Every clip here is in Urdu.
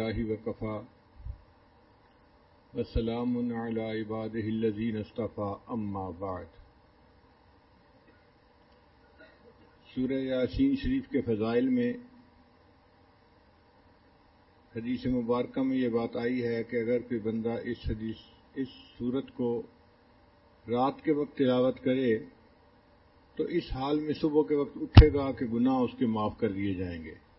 الله وكفى. وسلام على عباده الذين اصطفى. اما بعد. سورہ یاسین شریف کے فضائل میں حدیث مبارکہ میں یہ بات آئی ہے کہ اگر کوئی بندہ اس حدیث، اس صورت کو رات کے وقت تلاوت کرے تو اس حال میں صبح کے وقت اٹھے گا کہ گناہ اس کے معاف کر دیے جائیں گے۔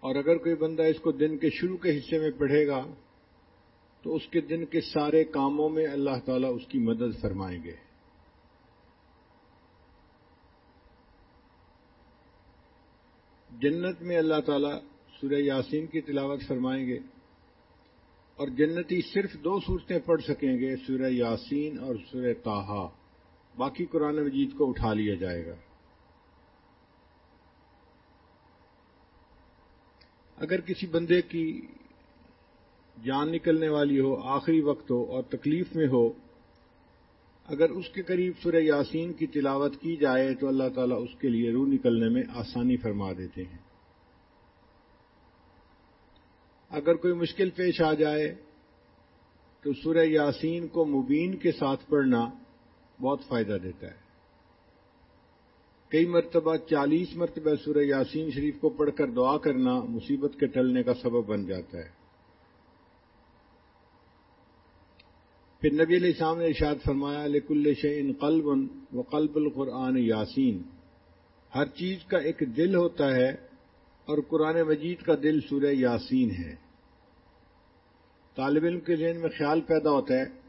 اور اگر کوئی بندہ اس کو دن کے شروع کے حصے میں پڑھے گا، تو اس کے دن کے سارے کاموں میں اللہ تعالیٰ اس کی مدد فرمائیں گے۔ جنت میں اللہ تعالیٰ سورہ یاسین کی تلاوت فرمائیں گے اور جنتی صرف دو صورتیں پڑھ سکیں گے، سورہ یاسین اور سورہ تاہا باقی قرآن مجید کو اٹھا لیا جائے گا۔ اگر کسی بندے کی جان نکلنے والی ہو، آخری وقت ہو اور تکلیف میں ہو، اگر اس کے قریب سورہ یاسین کی تلاوت کی جائے تو اللہ تعالیٰ اس کے لیے روح نکلنے میں آسانی فرما دیتے ہیں۔ اگر کوئی مشکل پیش آ جائے تو سورہ یاسین کو مبین کے ساتھ پڑھنا بہت فائدہ دیتا ہے۔ کئی مرتبہ چالیس مرتبہ سورہ یاسین شریف کو پڑھ کر دعا کرنا مصیبت کے ٹلنے کا سبب بن جاتا ہے۔ پھر نبی علیہ السلام نے ارشاد فرمایا، لکل شعین قلب و قلب القرآن یاسین۔ ہر چیز کا ایک دل ہوتا ہے اور قرآن مجید کا دل سورہ یاسین ہے۔ طالب علم کے ذہن میں خیال پیدا ہوتا ہے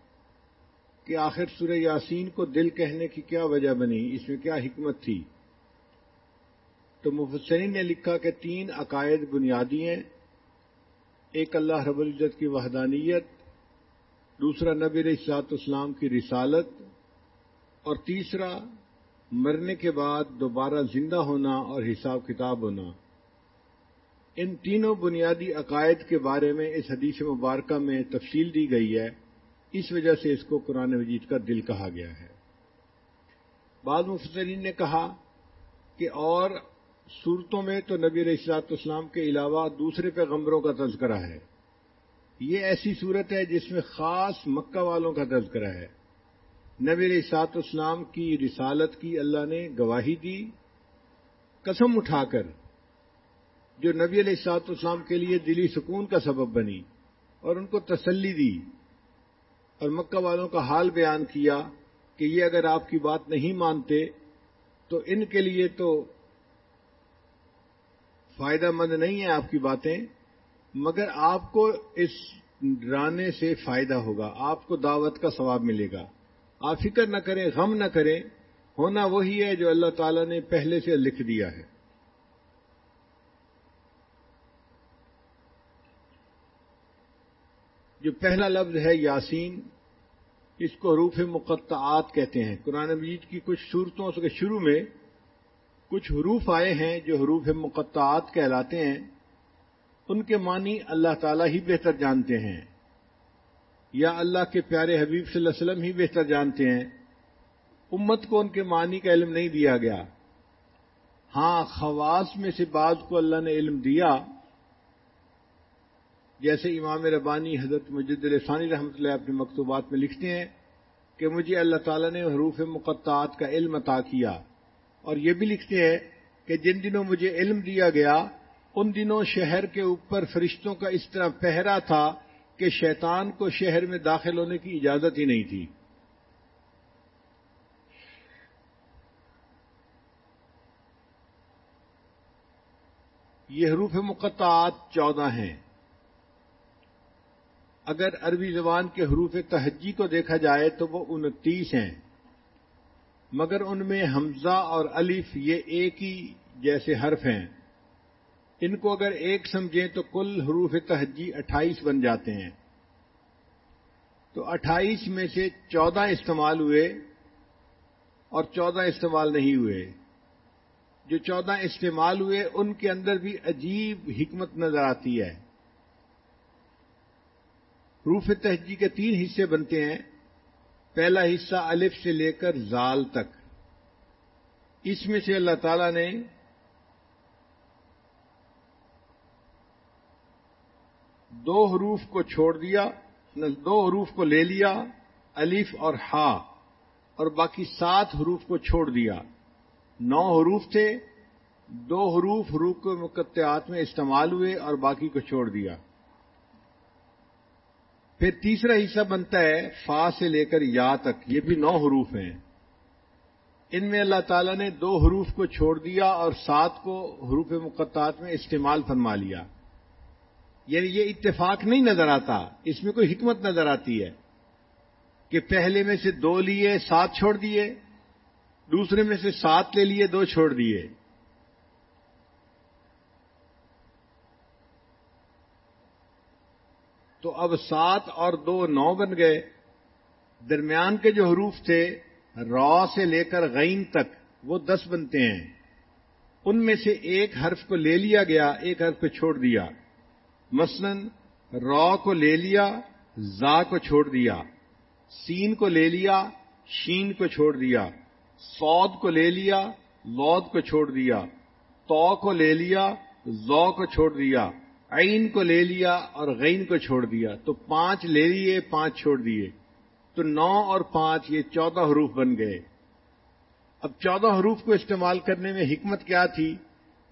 کہ آخر سورہ یاسین کو دل کہنے کی کیا وجہ بنی؟ اس میں کیا حکمت تھی؟ تو مفسرین نے لکھا کہ تین عقائد بنیادی ہیں۔ ایک اللہ رب العزت کی وحدانیت، دوسرا نبی رساط اسلام کی رسالت، اور تیسرا مرنے کے بعد دوبارہ زندہ ہونا اور حساب کتاب ہونا۔ ان تینوں بنیادی عقائد کے بارے میں اس حدیث مبارکہ میں تفصیل دی گئی ہے۔ اس وجہ سے اس کو قرآن مجید کا دل کہا گیا ہے۔ بعض مفسرین نے کہا کہ اور صورتوں میں تو نبی رسلاط اسلام کے علاوہ دوسرے پیغمبروں کا تذکرہ ہے۔ یہ ایسی صورت ہے جس میں خاص مکہ والوں کا تذکرہ ہے۔ نبی رساط اسلام کی رسالت کی اللہ نے گواہی دی۔ قسم اٹھا کر جو نبی علیہ سات اسلام کے لیے دلی سکون کا سبب بنی اور ان کو تسلی دی۔ اور مکہ والوں کا حال بیان کیا کہ یہ اگر آپ کی بات نہیں مانتے تو ان کے لیے تو فائدہ مند نہیں ہے آپ کی باتیں، مگر آپ کو اس ڈرانے سے فائدہ ہوگا، آپ کو دعوت کا ثواب ملے گا۔ آپ فکر نہ کریں، غم نہ کریں، ہونا وہی ہے جو اللہ تعالی نے پہلے سے لکھ دیا ہے۔ جو پہلا لفظ ہے یاسین، اس کو حروف مقطعات کہتے ہیں۔ قرآن مجید کی کچھ صورتوں کے شروع میں کچھ حروف آئے ہیں جو حروف مقطعات کہلاتے ہیں۔ ان کے معنی اللہ تعالیٰ ہی بہتر جانتے ہیں۔ یا اللہ کے پیارے حبیب صلی اللہ علیہ وسلم ہی بہتر جانتے ہیں۔ امت کو ان کے معنی کا علم نہیں دیا گیا۔ ہاں خواص میں سے بعض کو اللہ نے علم دیا۔ جیسے امام ربانی حضرت مجد الثانی رحمۃ اللہ اپنے مکتوبات میں لکھتے ہیں کہ مجھے اللہ تعالیٰ نے حروف مقطعات کا علم عطا کیا اور یہ بھی لکھتے ہیں کہ جن دنوں مجھے علم دیا گیا، ان دنوں شہر کے اوپر فرشتوں کا اس طرح پہرا تھا کہ شیطان کو شہر میں داخل ہونے کی اجازت ہی نہیں تھی۔ یہ حروف مقطعات چودہ ہیں۔ اگر عربی زبان کے حروف تہجی کو دیکھا جائے تو وہ انتیس ہیں۔ مگر ان میں حمزہ اور الف یہ ایک ہی جیسے حرف ہیں۔ ان کو اگر ایک سمجھیں تو کل حروف تہجی اٹھائیس بن جاتے ہیں۔ تو اٹھائیس میں سے چودہ استعمال ہوئے اور چودہ استعمال نہیں ہوئے۔ جو چودہ استعمال ہوئے ان کے اندر بھی عجیب حکمت نظر آتی ہے۔ حروف تہجی کے تین حصے بنتے ہیں۔ پہلا حصہ الف سے لے کر زال تک۔ اس میں سے اللہ تعالی نے دو حروف کو چھوڑ دیا، دو حروف کو لے لیا، الف اور ہا اور باقی سات حروف کو چھوڑ دیا۔ نو حروف تھے، دو حروف حروف کے مقتعات میں استعمال ہوئے اور باقی کو چھوڑ دیا۔ پھر تیسرا حصہ بنتا ہے فا سے لے کر یا تک، یہ بھی نو حروف ہیں۔ ان میں اللہ تعالیٰ نے دو حروف کو چھوڑ دیا اور سات کو حروف مقطعات میں استعمال فرما لیا۔ یعنی یہ اتفاق نہیں نظر آتا، اس میں کوئی حکمت نظر آتی ہے کہ پہلے میں سے دو لیے، سات چھوڑ دیے، دوسرے میں سے سات لے لیے، دو چھوڑ دیے۔ تو اب سات اور دو نو بن گئے۔ درمیان کے جو حروف تھے، را سے لے کر غین تک، وہ دس بنتے ہیں۔ ان میں سے ایک حرف کو لے لیا گیا، ایک حرف کو چھوڑ دیا۔ مثلا، را کو لے لیا، زا کو چھوڑ دیا۔ سین کو لے لیا، شین کو چھوڑ دیا۔ سود کو لے لیا لود کو چھوڑ دیا۔ تو کو لے لیا زو کو چھوڑ دیا۔ عین کو لے لیا اور غین کو چھوڑ دیا تو پانچ لے لیے، پانچ چھوڑ دیے۔ تو نو اور پانچ یہ چودہ حروف بن گئے۔ اب چودہ حروف کو استعمال کرنے میں حکمت کیا تھی؟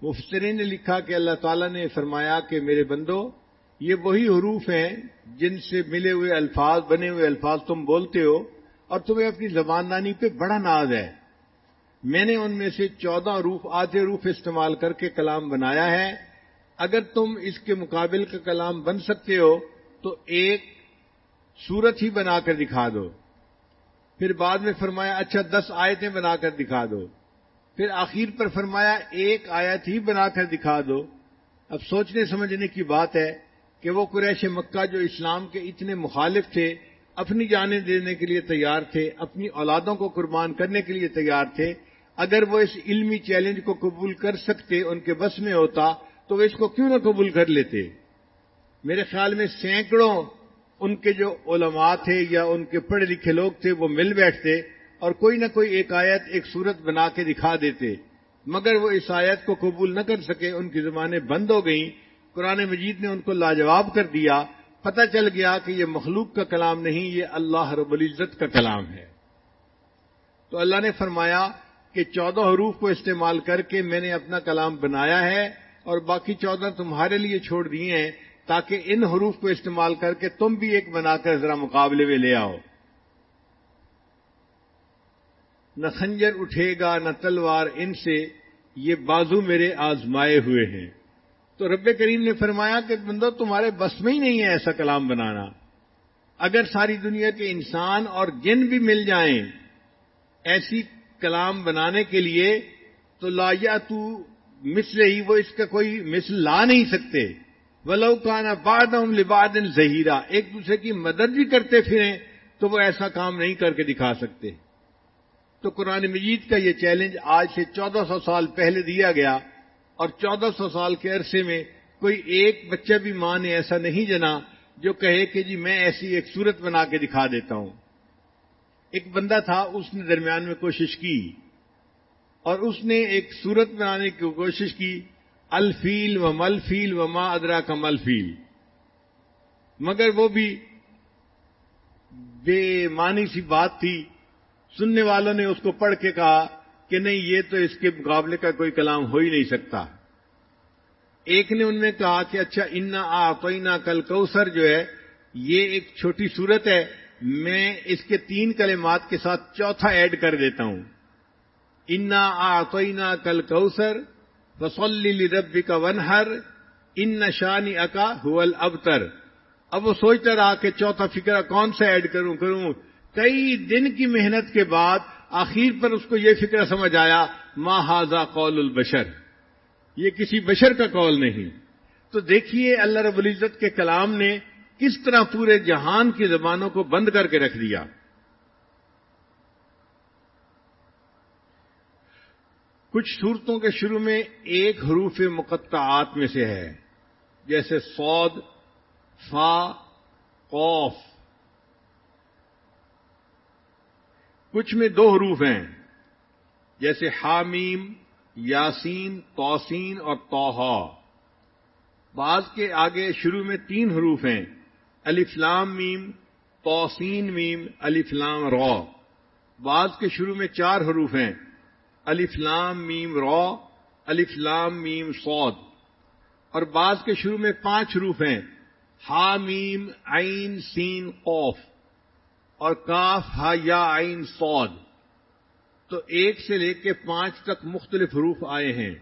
مفسرین نے لکھا کہ اللہ تعالیٰ نے فرمایا کہ میرے بندو، یہ وہی حروف ہیں جن سے ملے ہوئے الفاظ، بنے ہوئے الفاظ تم بولتے ہو اور تمہیں اپنی زبان دانی پہ بڑا ناز ہے۔ میں نے ان میں سے چودہ روف آدھے روف استعمال کر کے کلام بنایا ہے۔ اگر تم اس کے مقابل کا کلام بن سکتے ہو، تو ایک سورت ہی بنا کر دکھا دو۔ پھر بعد میں فرمایا اچھا دس آیتیں بنا کر دکھا دو۔ پھر آخر پر فرمایا، ایک آیت ہی بنا کر دکھا دو۔ اب سوچنے سمجھنے کی بات ہے کہ وہ قریش مکہ جو اسلام کے اتنے مخالف تھے، اپنی جانیں دینے کے لیے تیار تھے، اپنی اولادوں کو قربان کرنے کے لیے تیار تھے، اگر وہ اس علمی چیلنج کو قبول کر سکتے، ان کے بس میں ہوتا تو وہ اس کو کیوں نہ قبول کر لیتے؟ میرے خیال میں سینکڑوں ان کے جو علماء تھے یا ان کے پڑھے لکھے لوگ تھے، وہ مل بیٹھتے اور کوئی نہ کوئی ایک آیت، ایک صورت بنا کے دکھا دیتے۔ مگر وہ اس آیت کو قبول نہ کر سکے، ان کی زبانیں بند ہو گئیں۔ قرآن مجید نے ان کو لاجواب کر دیا۔ پتہ چل گیا کہ یہ مخلوق کا کلام نہیں، یہ اللہ رب العزت کا کلام ہے۔ تو اللہ نے فرمایا کہ چودہ حروف کو استعمال کر کے میں نے اپنا کلام بنایا ہے۔ اور باقی چودہ تمہارے لیے چھوڑ دیے ہیں تاکہ ان حروف کو استعمال کر کے تم بھی ایک بنا کر ذرا مقابلے میں لے آؤ۔ نہ خنجر اٹھے گا، نہ تلوار ان سے، یہ بازو میرے آزمائے ہوئے ہیں۔ تو رب کریم نے فرمایا کہ بندو، تمہارے بس میں ہی نہیں ہے ایسا کلام بنانا۔ اگر ساری دنیا کے انسان اور جن بھی مل جائیں، ایسی کلام بنانے کے لیے تو لا یا تو مثل ہی وہ اس کا کوئی مثل لا نہیں سکتے۔ ولو کانا باد لباد زہیرہ ایک دوسرے کی مدد بھی کرتے پھریں تو وہ ایسا کام نہیں کر کے دکھا سکتے۔ تو قرآن مجید کا یہ چیلنج آج سے چودہ سو سال پہلے دیا گیا اور چودہ سو سال کے عرصے میں کوئی ایک بچہ بھی ماں نے ایسا نہیں جنا جو کہے کہ جی میں ایسی ایک صورت بنا کے دکھا دیتا ہوں۔ ایک بندہ تھا، اس نے درمیان میں کوشش کی۔ اور اس نے ایک صورت بنانے کی کوشش کی، الفیل و ملفیل و ما ادرا کا ملفیل مگر وہ بھی بے معنی سی بات تھی۔ سننے والوں نے اس کو پڑھ کے کہا کہ نہیں، یہ تو اس کے مقابلے کا کوئی کلام ہو ہی نہیں سکتا۔ ایک نے ان میں کہا کہ اچھا انا آ کل کوسر جو ہے، یہ ایک چھوٹی صورت ہے۔ میں اس کے تین کلمات کے ساتھ چوتھا ایڈ کر دیتا ہوں۔ انا آ کل کوسر وسلی ربی کا ونہر ان نشانی اکا حول ابتر اب وہ سوچتا رہا کہ چوتھا فکر کون سا ایڈ کروں کروں۔ کئی دن کی محنت کے بعد آخر پر اس کو یہ فکر سمجھ آیا، ما ہاضا قول البشر۔ یہ کسی بشر کا قول نہیں۔ تو دیکھیے اللہ رب العزت کے کلام نے کس طرح پورے جہان کی زبانوں کو بند کر کے رکھ دیا۔ کچھ صورتوں کے شروع میں ایک حروف مقطعات میں سے ہے، جیسے سود فا قوف کچھ میں دو حروف ہیں، جیسے حامیم، یاسین توسین اور توحا بعض کے آگے شروع میں تین حروف ہیں الفلام میم توسین میم الفلام رو بعض کے شروع میں چار حروف ہیں۔ الفلام میم رو الفلام میم سعود اور بعض کے شروع میں پانچ حروف ہیں۔ ہا میم، عین، سین، قوف۔ اور کاف، ہا، یا، عین سعود تو ایک سے لے کے پانچ تک مختلف حروف آئے ہیں۔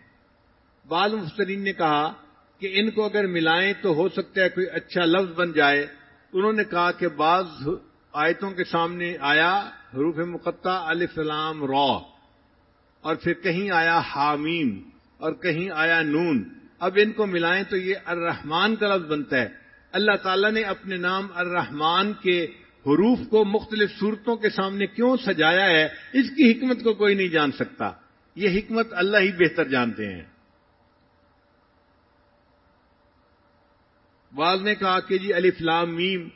بعض مفترین نے کہا کہ ان کو اگر ملائیں تو ہو سکتا ہے کوئی اچھا لفظ بن جائے۔ انہوں نے کہا کہ بعض آیتوں کے سامنے آیا، حروف مقطع الفلام رو اور پھر کہیں آیا حامیم اور کہیں آیا نون۔ اب ان کو ملائیں تو یہ الرحمان کا لفظ بنتا ہے۔ اللہ تعالیٰ نے اپنے نام الرحمان کے حروف کو مختلف صورتوں کے سامنے کیوں سجایا ہے؟ اس کی حکمت کو کوئی نہیں جان سکتا۔ یہ حکمت اللہ ہی بہتر جانتے ہیں۔ بعض نے کہا کہ جی الف لام میم،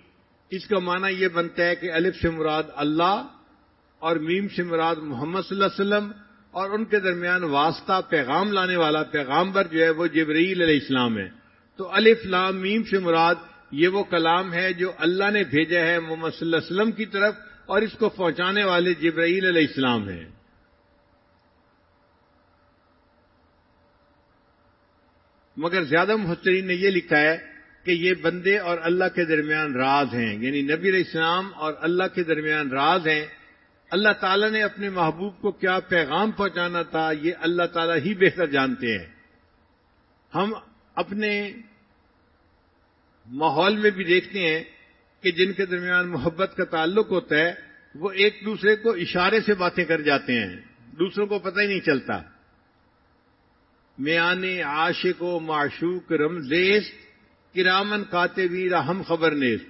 اس کا معنی یہ بنتا ہے کہ الف سے مراد اللہ اور میم سے مراد محمد صلی اللہ علیہ وسلم۔ اور ان کے درمیان واسطہ پیغام لانے والا پیغامبر جو ہے وہ جبرائیل علیہ السلام ہے۔ تو الف لام میم سے مراد یہ وہ کلام ہے جو اللہ نے بھیجا ہے محمد صلی اللہ علیہ وسلم کی طرف اور اس کو پہنچانے والے جبرائیل علیہ السلام ہیں۔ مگر زیادہ محترین نے یہ لکھا ہے کہ یہ بندے اور اللہ کے درمیان راز ہیں یعنی نبی علیہ السلام اور اللہ کے درمیان راز ہیں۔ اللہ تعالیٰ نے اپنے محبوب کو کیا پیغام پہنچانا تھا، یہ اللہ تعالیٰ ہی بہتر جانتے ہیں۔ ہم اپنے ماحول میں بھی دیکھتے ہیں کہ جن کے درمیان محبت کا تعلق ہوتا ہے، وہ ایک دوسرے کو اشارے سے باتیں کر جاتے ہیں، دوسروں کو پتہ ہی نہیں چلتا۔ میان عاشق و معشوق رمزیز کرامن کاتے ویر ہم خبر نیز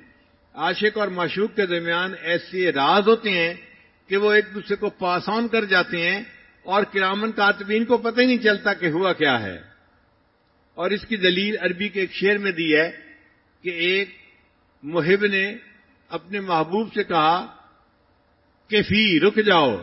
عاشق اور معشوق کے درمیان ایسے راز ہوتے ہیں کہ وہ ایک دوسرے کو پاس آن کر جاتے ہیں اور کرامن کاتبین کو پتہ ہی نہیں چلتا کہ ہوا کیا ہے۔ اور اس کی دلیل عربی کے ایک شعر میں دی ہے کہ ایک محب نے اپنے محبوب سے کہا کہ فی، رک جاؤ۔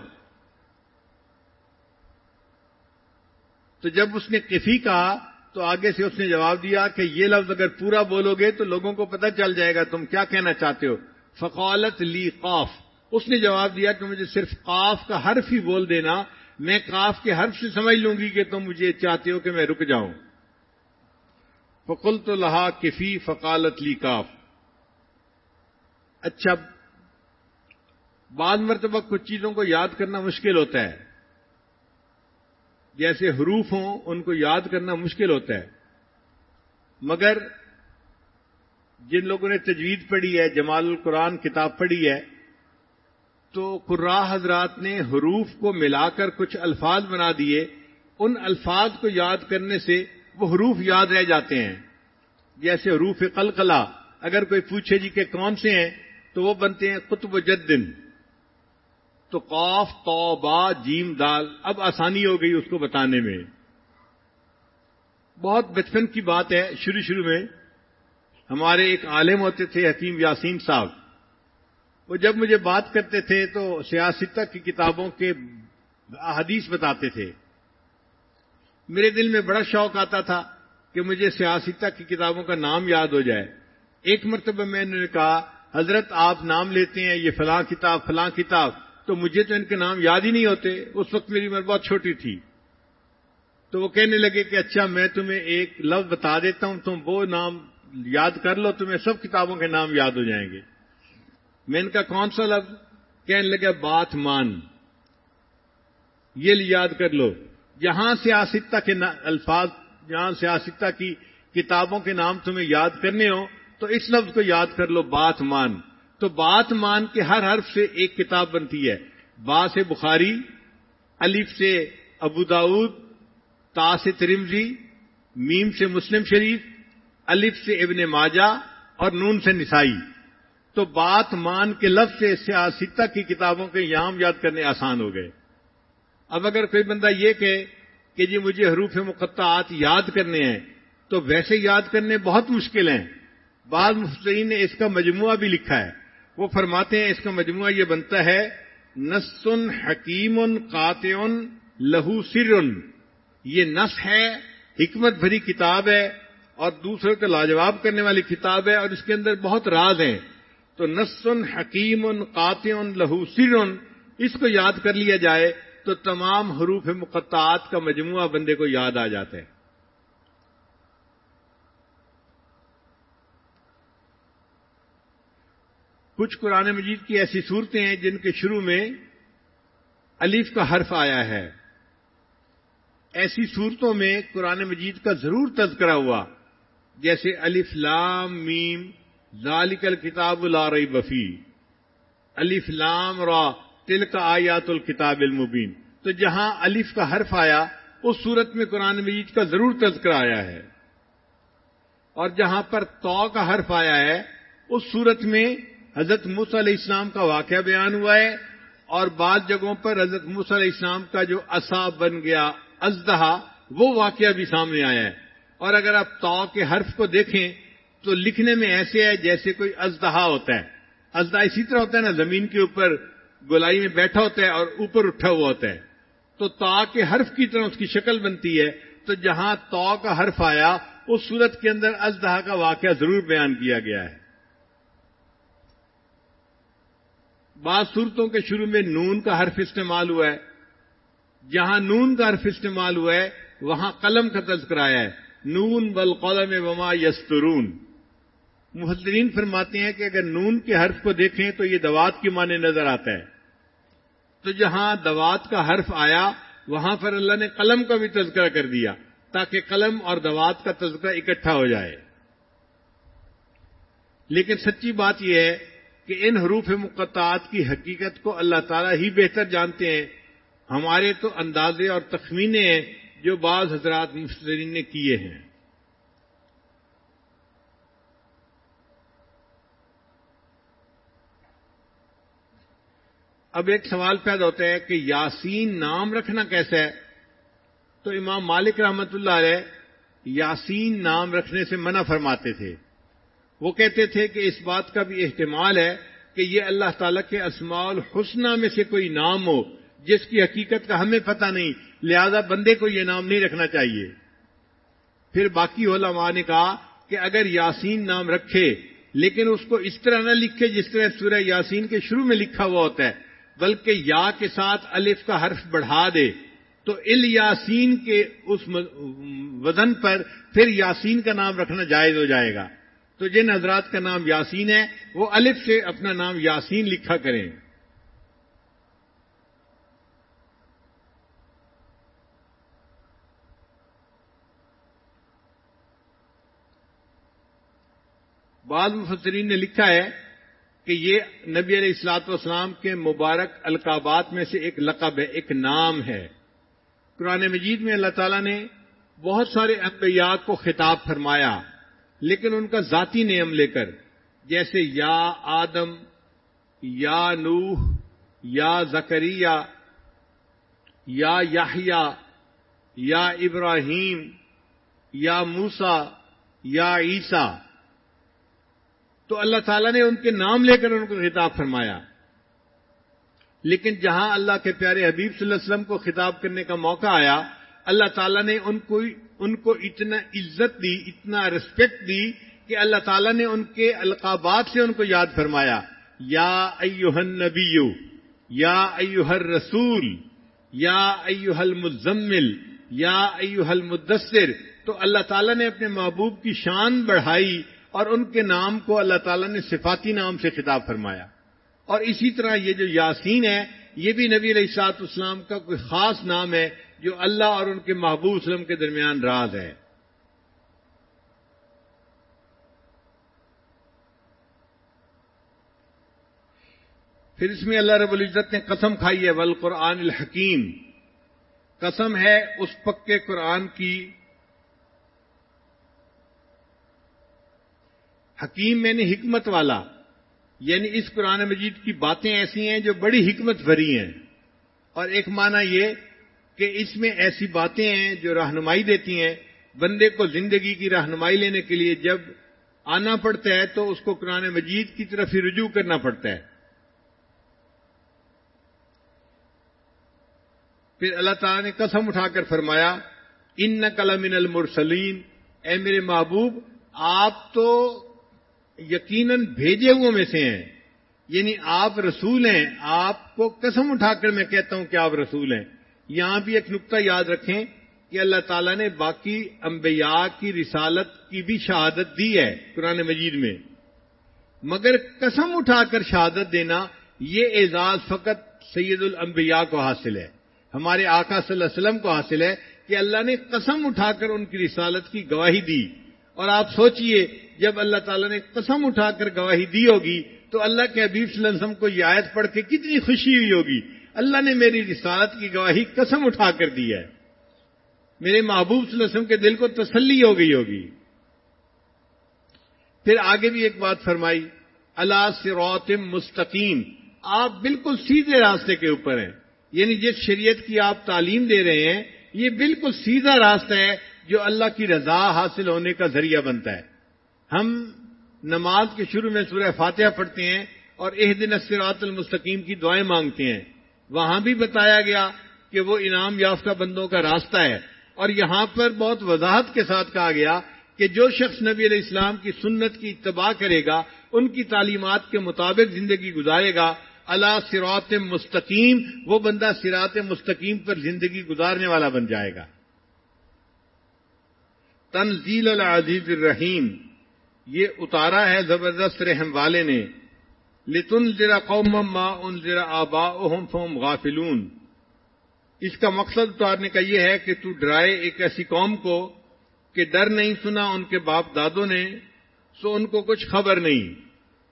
تو جب اس نے کفی کہا تو آگے سے اس نے جواب دیا کہ یہ لفظ اگر پورا بولو گے تو لوگوں کو پتہ چل جائے گا تم کیا کہنا چاہتے ہو۔ فقالت لی قاف۔ اس نے جواب دیا کہ مجھے صرف قاف کا حرف ہی بول دینا، میں قاف کے حرف سے سمجھ لوں گی کہ تم مجھے چاہتے ہو کہ میں رک جاؤں۔ فقل تو لہا کفی فقالت لی کاف۔ اچھا بعض مرتبہ کچھ چیزوں کو یاد کرنا مشکل ہوتا ہے۔ جیسے حروف ہوں، ان کو یاد کرنا مشکل ہوتا ہے۔ مگر جن لوگوں نے تجوید پڑھی ہے، جمال القرآن کتاب پڑھی ہے تو قرا حضرات نے حروف کو ملا کر کچھ الفاظ بنا دیے۔ ان الفاظ کو یاد کرنے سے وہ حروف یاد رہ جاتے ہیں۔ جیسے حروف قلقلہ، اگر کوئی پوچھے جی کہ کون سے ہیں، تو وہ بنتے ہیں قطب جدن۔ تو قوف تو با، جیم، دال، اب آسانی ہو گئی اس کو بتانے میں۔ بہت بچپن کی بات ہے، شروع شروع میں۔ ہمارے ایک عالم ہوتے تھے، حکیم یاسین صاحب۔ وہ جب مجھے بات کرتے تھے تو سیاستہ کی کتابوں کے حدیث بتاتے تھے۔ میرے دل میں بڑا شوق آتا تھا کہ مجھے سیاستہ کی کتابوں کا نام یاد ہو جائے۔ ایک مرتبہ میں نے کہا، حضرت آپ نام لیتے ہیں، یہ فلاں کتاب فلاں کتاب، تو مجھے تو ان کے نام یاد ہی نہیں ہوتے۔ اس وقت میری عمر بہت چھوٹی تھی۔ تو وہ کہنے لگے کہ اچھا میں تمہیں ایک لفظ بتا دیتا ہوں، تم وہ نام یاد کر لو، تمہیں سب کتابوں کے نام یاد ہو جائیں گے۔ میں ان کا کون سا لفظ؟ کہنے لگا بات مان۔ یہ یاد کر لو۔ جہاں سیاستہ کے الفاظ جہاں سیاستہ کی کتابوں کے نام تمہیں یاد کرنے ہو تو اس لفظ کو یاد کر لو، بات مان۔ تو بات مان کے ہر حرف سے ایک کتاب بنتی ہے۔ با سے بخاری، الف سے ابو داود، تا سے ترمزی میم سے مسلم شریف، الف سے ابن ماجہ اور نون سے نسائی۔ تو بات مان کے لفظ سے سیاستہ کی کتابوں کے یام یاد کرنے آسان ہو گئے۔ اب اگر کوئی بندہ یہ کہے کہ جی مجھے حروف مقطعات یاد کرنے ہیں، تو ویسے یاد کرنے بہت مشکل ہیں۔ بعض مفسرین نے اس کا مجموعہ بھی لکھا ہے۔ وہ فرماتے ہیں اس کا مجموعہ یہ بنتا ہے نسن حکیم قاتع لہو سر یہ نس ہے، حکمت بھری کتاب ہے اور دوسرے کو لاجواب کرنے والی کتاب ہے اور اس کے اندر بہت راز ہیں۔ تو نسن حکیم قاتن لہو سرن، اس کو یاد کر لیا جائے تو تمام حروف مقطعات کا مجموعہ بندے کو یاد آ جاتا ہے کچھ قرآن مجید کی ایسی صورتیں ہیں جن کے شروع میں الف کا حرف آیا ہے۔ ایسی صورتوں میں قرآن مجید کا ضرور تذکرہ ہوا، جیسے الف لام میم ذالک الکتاب لا ریب بفی الف لام را تل کا آیات الکتاب المبین۔ تو جہاں الف کا حرف آیا، اس صورت میں قرآن مجید کا ضرور تذکرہ آیا ہے۔ اور جہاں پر تو کا حرف آیا ہے، اس صورت میں حضرت موس علیہ السلام کا واقعہ بیان ہوا ہے۔ اور بعض جگہوں پر حضرت موس علیہ السلام کا جو اصاب بن گیا ازدہا وہ واقعہ بھی سامنے آیا ہے۔ اور اگر آپ تو کے حرف کو دیکھیں تو لکھنے میں ایسے ہے جیسے کوئی ازدہا ہوتا ہے۔ ازدہ اسی طرح ہوتا ہے نا، زمین کے اوپر گولائی میں بیٹھا ہوتا ہے اور اوپر اٹھا ہوا ہوتا ہے۔ تو تا کے حرف کی طرح اس کی شکل بنتی ہے۔ تو جہاں تو کا حرف آیا، اس صورت کے اندر ازدہا کا واقعہ ضرور بیان کیا گیا ہے۔ بعض صورتوں کے شروع میں نون کا حرف استعمال ہوا ہے۔ جہاں نون کا حرف استعمال ہوا ہے، وہاں قلم کا تذکر آیا ہے۔ نون بل قلم وما یسترون۔ محدرین فرماتے ہیں کہ اگر نون کے حرف کو دیکھیں تو یہ دوات کے معنی نظر آتا ہے۔ تو جہاں دوات کا حرف آیا، وہاں پر اللہ نے قلم کا بھی تذکرہ کر دیا تاکہ قلم اور دوات کا تذکرہ اکٹھا ہو جائے۔ لیکن سچی بات یہ ہے کہ ان حروف مقطعات کی حقیقت کو اللہ تعالیٰ ہی بہتر جانتے ہیں۔ ہمارے تو اندازے اور تخمینے ہیں جو بعض حضرات مفسرین نے کیے ہیں۔ اب ایک سوال پیدا ہوتا ہے کہ یاسین نام رکھنا کیسا ہے؟ تو امام مالک رحمت اللہ علیہ یاسین نام رکھنے سے منع فرماتے تھے۔ وہ کہتے تھے کہ اس بات کا بھی احتمال ہے کہ یہ اللہ تعالی کے اسماع الحسنہ میں سے کوئی نام ہو، جس کی حقیقت کا ہمیں پتہ نہیں، لہذا بندے کو یہ نام نہیں رکھنا چاہیے۔ پھر باقی علماء نے کہا کہ اگر یاسین نام رکھے، لیکن اس کو اس طرح نہ لکھے جس طرح سورہ یاسین کے شروع میں لکھا ہوا ہوتا ہے۔ بلکہ یا کے ساتھ الف کا حرف بڑھا دے، تو ال یاسین کے اس وزن پر پھر یاسین کا نام رکھنا جائز ہو جائے گا۔ تو جن حضرات کا نام یاسین ہے، وہ الف سے اپنا نام یاسین لکھا کریں۔ بعض مفسرین نے لکھا ہے کہ یہ نبی علیہ السلاط والسلام کے مبارک القابات میں سے ایک لقب ہے، ایک نام ہے۔ قرآن مجید میں اللہ تعالیٰ نے بہت سارے انبیاء کو خطاب فرمایا، لیکن ان کا ذاتی نیم لے کر، جیسے یا آدم، یا نوح، یا زکریہ، یا یاہیا یا ابراہیم، یا موسا یا عیسیٰ۔ تو اللہ تعالیٰ نے ان کے نام لے کر ان کو خطاب فرمایا۔ لیکن جہاں اللہ کے پیارے حبیب صلی اللہ علیہ وسلم کو خطاب کرنے کا موقع آیا، اللہ تعالیٰ نے ان کو ان کو اتنا عزت دی، اتنا ریسپیکٹ دی کہ اللہ تعالیٰ نے ان کے القابات سے ان کو یاد فرمایا۔ یا ایوہن نبیو یا ایوہر رسول یا ایوہ المزمل، یا ایوہ المدثر۔ تو اللہ تعالیٰ نے اپنے محبوب کی شان بڑھائی اور ان کے نام کو اللہ تعالیٰ نے صفاتی نام سے خطاب فرمایا۔ اور اسی طرح یہ جو یاسین ہے، یہ بھی نبی علیہ سات اسلام کا کوئی خاص نام ہے جو اللہ اور ان کے محبوب اسلم کے درمیان راز ہے۔ پھر اس میں اللہ رب العزت نے قسم کھائی ہے ول قرآن الحکیم قسم ہے اس پکے قرآن کی حکیم میں نے حکمت والا یعنی اس قرآن مجید کی باتیں ایسی ہیں جو بڑی حکمت بھری ہیں۔ اور ایک معنی یہ کہ اس میں ایسی باتیں ہیں جو رہنمائی دیتی ہیں، بندے کو زندگی کی رہنمائی لینے کے لیے جب آنا پڑتا ہے تو اس کو قرآن مجید کی طرف ہی رجوع کرنا پڑتا ہے۔ پھر اللہ تعالیٰ نے قسم اٹھا کر فرمایا ان نقل من المرسلین، اے میرے محبوب، آپ تو یقیناً بھیجے ہوئے میں سے ہیں۔ یعنی آپ رسول ہیں، آپ کو قسم اٹھا کر میں کہتا ہوں کہ آپ رسول ہیں۔ یہاں بھی ایک نقطہ یاد رکھیں کہ اللہ تعالیٰ نے باقی انبیاء کی رسالت کی بھی شہادت دی ہے قرآن مجید میں۔ مگر قسم اٹھا کر شہادت دینا، یہ اعزاز فقط سید الانبیاء کو حاصل ہے۔ ہمارے آقا صلی اللہ علیہ وسلم کو حاصل ہے کہ اللہ نے قسم اٹھا کر ان کی رسالت کی گواہی دی۔ اور آپ سوچئے، جب اللہ تعالیٰ نے قسم اٹھا کر گواہی دی ہوگی، تو اللہ کے حبیب صلی اللہ علیہ وسلم کو یہ آیت پڑھ کے کتنی خوشی ہوئی ہوگی۔ اللہ نے میری رسالت کی گواہی قسم اٹھا کر دی ہے۔ میرے محبوب صلی اللہ علیہ وسلم کے دل کو تسلی ہو گئی ہوگی۔ پھر آگے بھی ایک بات فرمائی اللہ سے مستقیم۔ آپ بالکل سیدھے راستے کے اوپر ہیں۔ یعنی جس شریعت کی آپ تعلیم دے رہے ہیں، یہ بالکل سیدھا راستہ ہے۔ جو اللہ کی رضا حاصل ہونے کا ذریعہ بنتا ہے۔ ہم نماز کے شروع میں سورہ فاتحہ پڑھتے ہیں اور اح دن اسرات المستقیم کی دعائیں مانگتے ہیں۔ وہاں بھی بتایا گیا کہ وہ انعام یافتہ بندوں کا راستہ ہے۔ اور یہاں پر بہت وضاحت کے ساتھ کہا گیا کہ جو شخص نبی علیہ السلام کی سنت کی اتباع کرے گا، ان کی تعلیمات کے مطابق زندگی گزارے گا۔ اللہ سرات مستقیم، وہ بندہ سرات مستقیم پر زندگی گزارنے والا بن جائے گا۔ تنزیل العزیز الرحیم۔ یہ اتارا ہے زبردست رحم والے نے۔ لتن ذرا قوم ما ان ذرا آبا فوم غافلون۔ اس کا مقصد اتارنے کا یہ ہے کہ تو ڈرائے ایک ایسی قوم کو کہ ڈر نہیں سنا ان کے باپ دادوں نے، سو ان کو کچھ خبر نہیں۔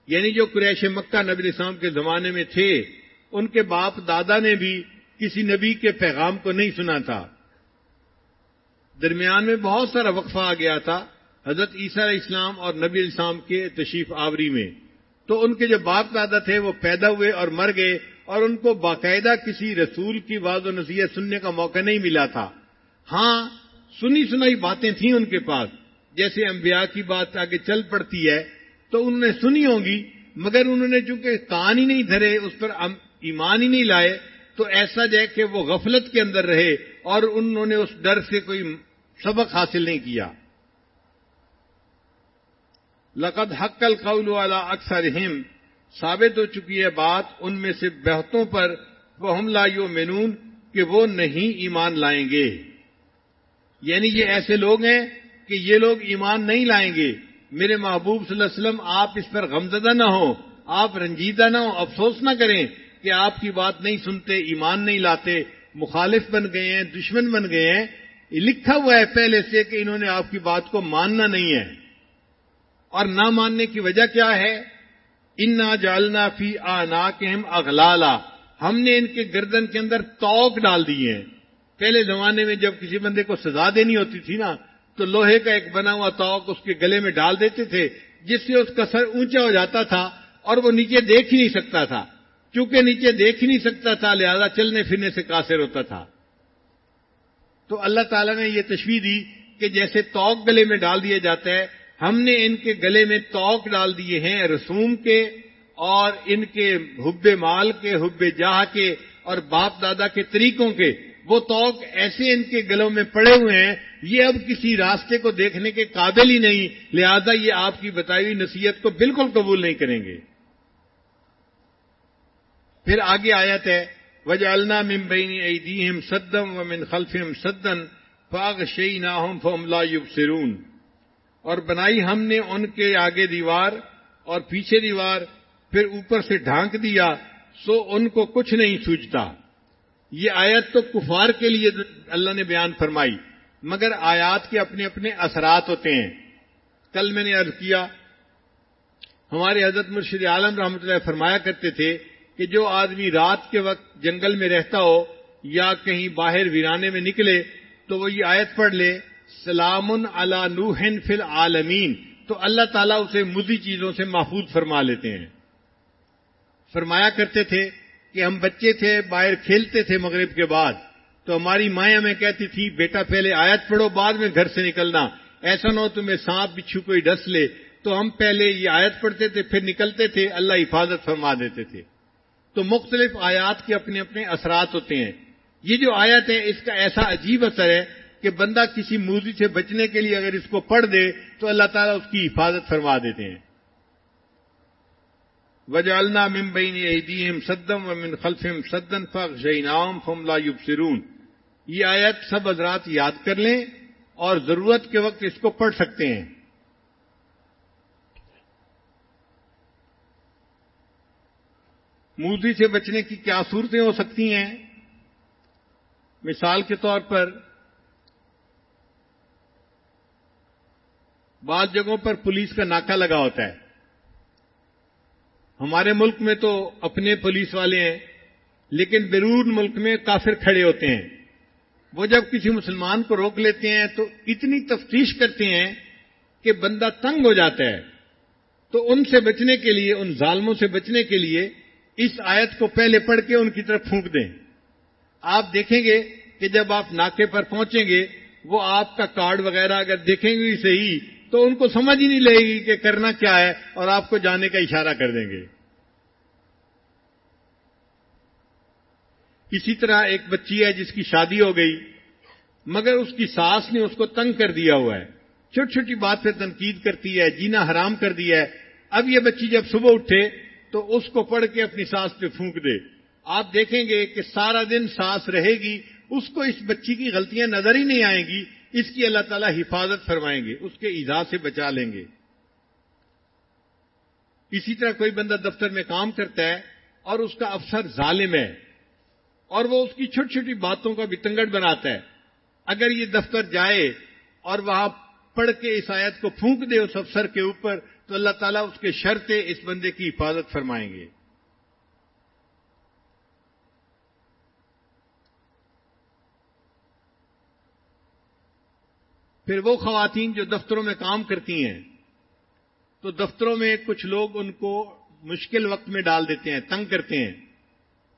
یعنی جو قریش مکہ نبی اسلام کے زمانے میں تھے، ان کے باپ دادا نے بھی کسی نبی کے پیغام کو نہیں سنا تھا۔ درمیان میں بہت سارا وقفہ آ گیا تھا حضرت عیسیٰ علیہ السلام اور نبی السلام کے تشریف آوری میں۔ تو ان کے جو باپ دادا تھے وہ پیدا ہوئے اور مر گئے اور ان کو باقاعدہ کسی رسول کی واض و نصیحت سننے کا موقع نہیں ملا تھا۔ ہاں سنی سنائی باتیں تھیں ان کے پاس۔ جیسے انبیاء کی بات آگے چل پڑتی ہے تو انہوں نے سنی ہوں گی، مگر انہوں نے چونکہ کان ہی نہیں دھرے، اس پر ایمان ہی نہیں لائے تو ایسا جائے کہ وہ غفلت کے اندر رہے اور انہوں نے اس ڈر سے کوئی سبق حاصل نہیں کیا۔ لقد حق القول والا اکثر ہم ثابت ہو چکی ہے بات ان میں سے بہتوں پر وہ ہم لائیو مینون کہ وہ نہیں ایمان لائیں گے۔ یعنی یہ ایسے لوگ ہیں کہ یہ لوگ ایمان نہیں لائیں گے۔ میرے محبوب صلی اللہ علیہ وسلم، آپ اس پر غمزدہ نہ ہو آپ رنجیدہ نہ ہو افسوس نہ کریں۔ کہ آپ کی بات نہیں سنتے، ایمان نہیں لاتے، مخالف بن گئے ہیں، دشمن بن گئے ہیں لکھا ہوا ہے پہلے سے کہ انہوں نے آپ کی بات کو ماننا نہیں ہے۔ اور نہ ماننے کی وجہ کیا ہے؟ انا جالنا فی آنا کے ہم اغلالا ہم نے ان کے گردن کے اندر توک ڈال دیے ہیں۔ پہلے زمانے میں جب کسی بندے کو سزا دینی ہوتی تھی نا، تو لوہے کا ایک بنا ہوا توک اس کے گلے میں ڈال دیتے تھے، جس سے اس کا سر اونچا ہو جاتا تھا اور وہ نیچے دیکھ ہی نہیں سکتا تھا۔ کیونکہ نیچے دیکھ ہی نہیں سکتا تھا، لہذا چلنے پھرنے سے قاصر ہوتا تھا۔ تو اللہ تعالیٰ نے یہ تشویح دی کہ جیسے توک گلے میں ڈال دیا جاتا ہے ہم نے ان کے گلے میں توک ڈال دیے ہیں رسوم کے اور ان کے حب مال کے، حب جاہ کے اور باپ دادا کے طریقوں کے۔ وہ توک ایسے ان کے گلوں میں پڑے ہوئے ہیں، یہ اب کسی راستے کو دیکھنے کے قابل ہی نہیں۔ لہذا یہ آپ کی بتائی ہوئی نصیحت کو بالکل قبول نہیں کریں گے۔ پھر آگے آیت ہے وجہ اللہ ممبئی ایدیم سدم و من خلفم سدن فاغ شی نہ فملہ سرون اور بنائی ہم نے ان کے آگے دیوار اور پیچھے دیوار، پھر اوپر سے ڈھانک دیا، سو ان کو کچھ نہیں سوچتا یہ آیت تو کفار کے لیے اللہ نے بیان فرمائی، مگر آیات کے اپنے اپنے اثرات ہوتے ہیں۔ کل میں نے عرض کیا، ہمارے حضرت مرشد عالم رحمۃ اللہ فرمایا کرتے تھے کہ جو آدمی رات کے وقت جنگل میں رہتا ہو یا کہیں باہر ویرانے میں نکلے تو وہ یہ آیت پڑھ لے سلام علی نوح فی العالمین۔ تو اللہ تعالیٰ اسے مزی چیزوں سے محفوظ فرما لیتے ہیں۔ فرمایا کرتے تھے کہ ہم بچے تھے، باہر کھیلتے تھے مغرب کے بعد۔ تو ہماری مائیں ہمیں کہتی تھی، بیٹا پہلے آیت پڑھو، بعد میں گھر سے نکلنا۔ ایسا نہ ہو تمہیں سانپ، بچھو کوئی ڈس لے۔ تو ہم پہلے یہ آیت پڑھتے تھے، پھر نکلتے تھے، اللہ حفاظت فرما دیتے تھے۔ تو مختلف آیات کے اپنے اپنے اثرات ہوتے ہیں۔ یہ جو آیت ہے اس کا ایسا عجیب اثر ہے کہ بندہ کسی موزی سے بچنے کے لیے اگر اس کو پڑھ دے تو اللہ تعالیٰ اس کی حفاظت فرما دیتے ہیں۔ وجالنا ممبئی ایدیم سدم و من خلفم سدن فخ جینام فم لا یبصرون یہ آیت سب حضرات یاد کر لیں اور ضرورت کے وقت اس کو پڑھ سکتے ہیں۔ موزی سے بچنے کی کیا صورتیں ہو سکتی ہیں؟ مثال کے طور پر، بعض جگہوں پر پولیس کا ناکہ لگا ہوتا ہے۔ ہمارے ملک میں تو اپنے پولیس والے ہیں، لیکن بیرون ملک میں کافر کھڑے ہوتے ہیں۔ وہ جب کسی مسلمان کو روک لیتے ہیں تو اتنی تفتیش کرتے ہیں کہ بندہ تنگ ہو جاتا ہے۔ تو ان سے بچنے کے لیے، ان ظالموں سے بچنے کے لیے اس آیت کو پہلے پڑھ کے ان کی طرف پھونک دیں۔ آپ دیکھیں گے کہ جب آپ ناکے پر پہنچیں گے، وہ آپ کا کارڈ وغیرہ اگر دیکھیں گے صحیح، تو ان کو سمجھ ہی نہیں لے گی کہ کرنا کیا ہے اور آپ کو جانے کا اشارہ کر دیں گے۔ اسی طرح ایک بچی ہے جس کی شادی ہو گئی، مگر اس کی ساس نے اس کو تنگ کر دیا ہوا ہے۔ چھوٹی چھوٹی بات پہ تنقید کرتی ہے، جینا حرام کر دیا ہے۔ اب یہ بچی جب صبح اٹھے تو اس کو پڑھ کے اپنی ساس پہ پھونک دے۔ آپ دیکھیں گے کہ سارا دن سانس رہے گی، اس کو اس بچی کی غلطیاں نظر ہی نہیں آئیں گی، اس کی اللہ تعالیٰ حفاظت فرمائیں گے، اس کے ایزا سے بچا لیں گے۔ اسی طرح کوئی بندہ دفتر میں کام کرتا ہے اور اس کا افسر ظالم ہے اور وہ اس کی چھوٹی چھوٹی باتوں کا بھی تنگڑ بناتا ہے۔ اگر یہ دفتر جائے اور وہاں پڑھ کے اس آیت کو پھونک دے اس افسر کے اوپر تو اللہ تعالیٰ اس کے شرطیں اس بندے کی حفاظت فرمائیں گے۔ پھر وہ خواتین جو دفتروں میں کام کرتی ہیں، تو دفتروں میں کچھ لوگ ان کو مشکل وقت میں ڈال دیتے ہیں، تنگ کرتے ہیں۔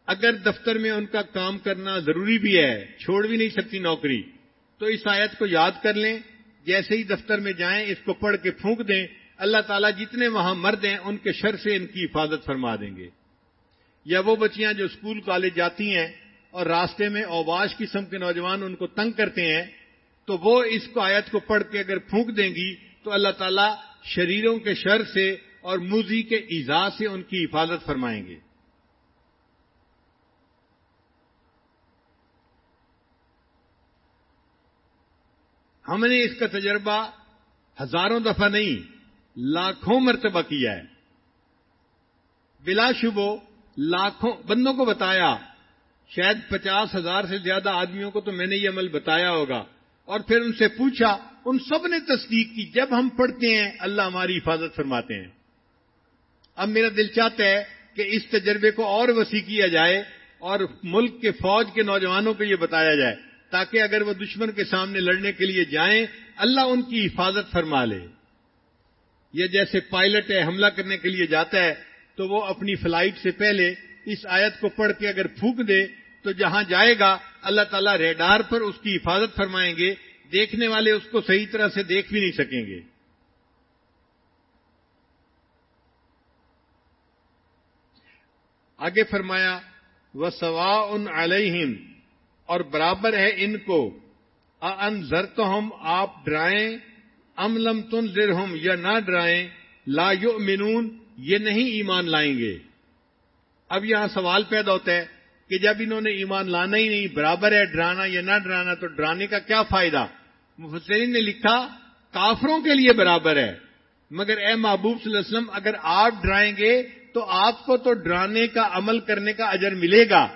اگر دفتر میں ان کا کام کرنا ضروری بھی ہے، چھوڑ بھی نہیں سکتی نوکری، تو اس آیت کو یاد کر لیں۔ جیسے ہی دفتر میں جائیں، اس کو پڑھ کے پھونک دیں۔ اللہ تعالیٰ جتنے وہاں مرد ہیں، ان کے شر سے ان کی حفاظت فرما دیں گے۔ یا وہ بچیاں جو اسکول، کالج جاتی ہیں اور راستے میں اوباش قسم کے نوجوان ان کو تنگ کرتے ہیں، تو وہ اس کو آیت کو پڑھ کے اگر پھونک دیں گی، تو اللہ تعالیٰ شریروں کے شر سے اور موزی کے ایزا سے ان کی حفاظت فرمائیں گے۔ ہم نے اس کا تجربہ ہزاروں دفعہ نہیں لاکھوں مرتبہ کیا ہے۔ بلا شبو لاکھوں، بندوں کو بتایا، شاید پچاس ہزار سے زیادہ آدمیوں کو تو میں نے یہ عمل بتایا ہوگا۔ اور پھر ان سے پوچھا، ان سب نے تصدیق کی، جب ہم پڑھتے ہیں، اللہ ہماری حفاظت فرماتے ہیں۔ اب میرا دل چاہتا ہے کہ اس تجربے کو اور وسیع کیا جائے اور ملک کے فوج کے نوجوانوں کو یہ بتایا جائے تاکہ اگر وہ دشمن کے سامنے لڑنے کے لیے جائیں، اللہ ان کی حفاظت فرما لے۔ یہ جیسے پائلٹ ہے، حملہ کرنے کے لیے جاتا ہے، تو وہ اپنی فلائٹ سے پہلے اس آیت کو پڑھ کے اگر پھونک دے، تو جہاں جائے گا، اللہ تعالیٰ ریڈار پر اس کی حفاظت فرمائیں گے۔ دیکھنے والے اس کو صحیح طرح سے دیکھ بھی نہیں سکیں گے۔ آگے فرمایا وہ سوا ان علیہم اور برابر ہے ان کو۔ ان تو ہم آپ ڈرائیں۔ ام لم تن زر یا نہ ڈرائیں، لا یو یہ نہیں ایمان لائیں گے۔ اب یہاں سوال پیدا ہوتا ہے کہ جب انہوں نے ایمان لانا ہی نہیں، برابر ہے ڈرانا یا نہ ڈرانا، تو ڈرانے کا کیا فائدہ؟ مفسرین نے لکھا، کافروں کے لیے برابر ہے۔ مگر اے محبوب صلی اللہ علیہ وسلم، اگر آپ ڈرائیں گے، تو آپ کو تو ڈرانے کا، عمل کرنے کا اجر ملے گا۔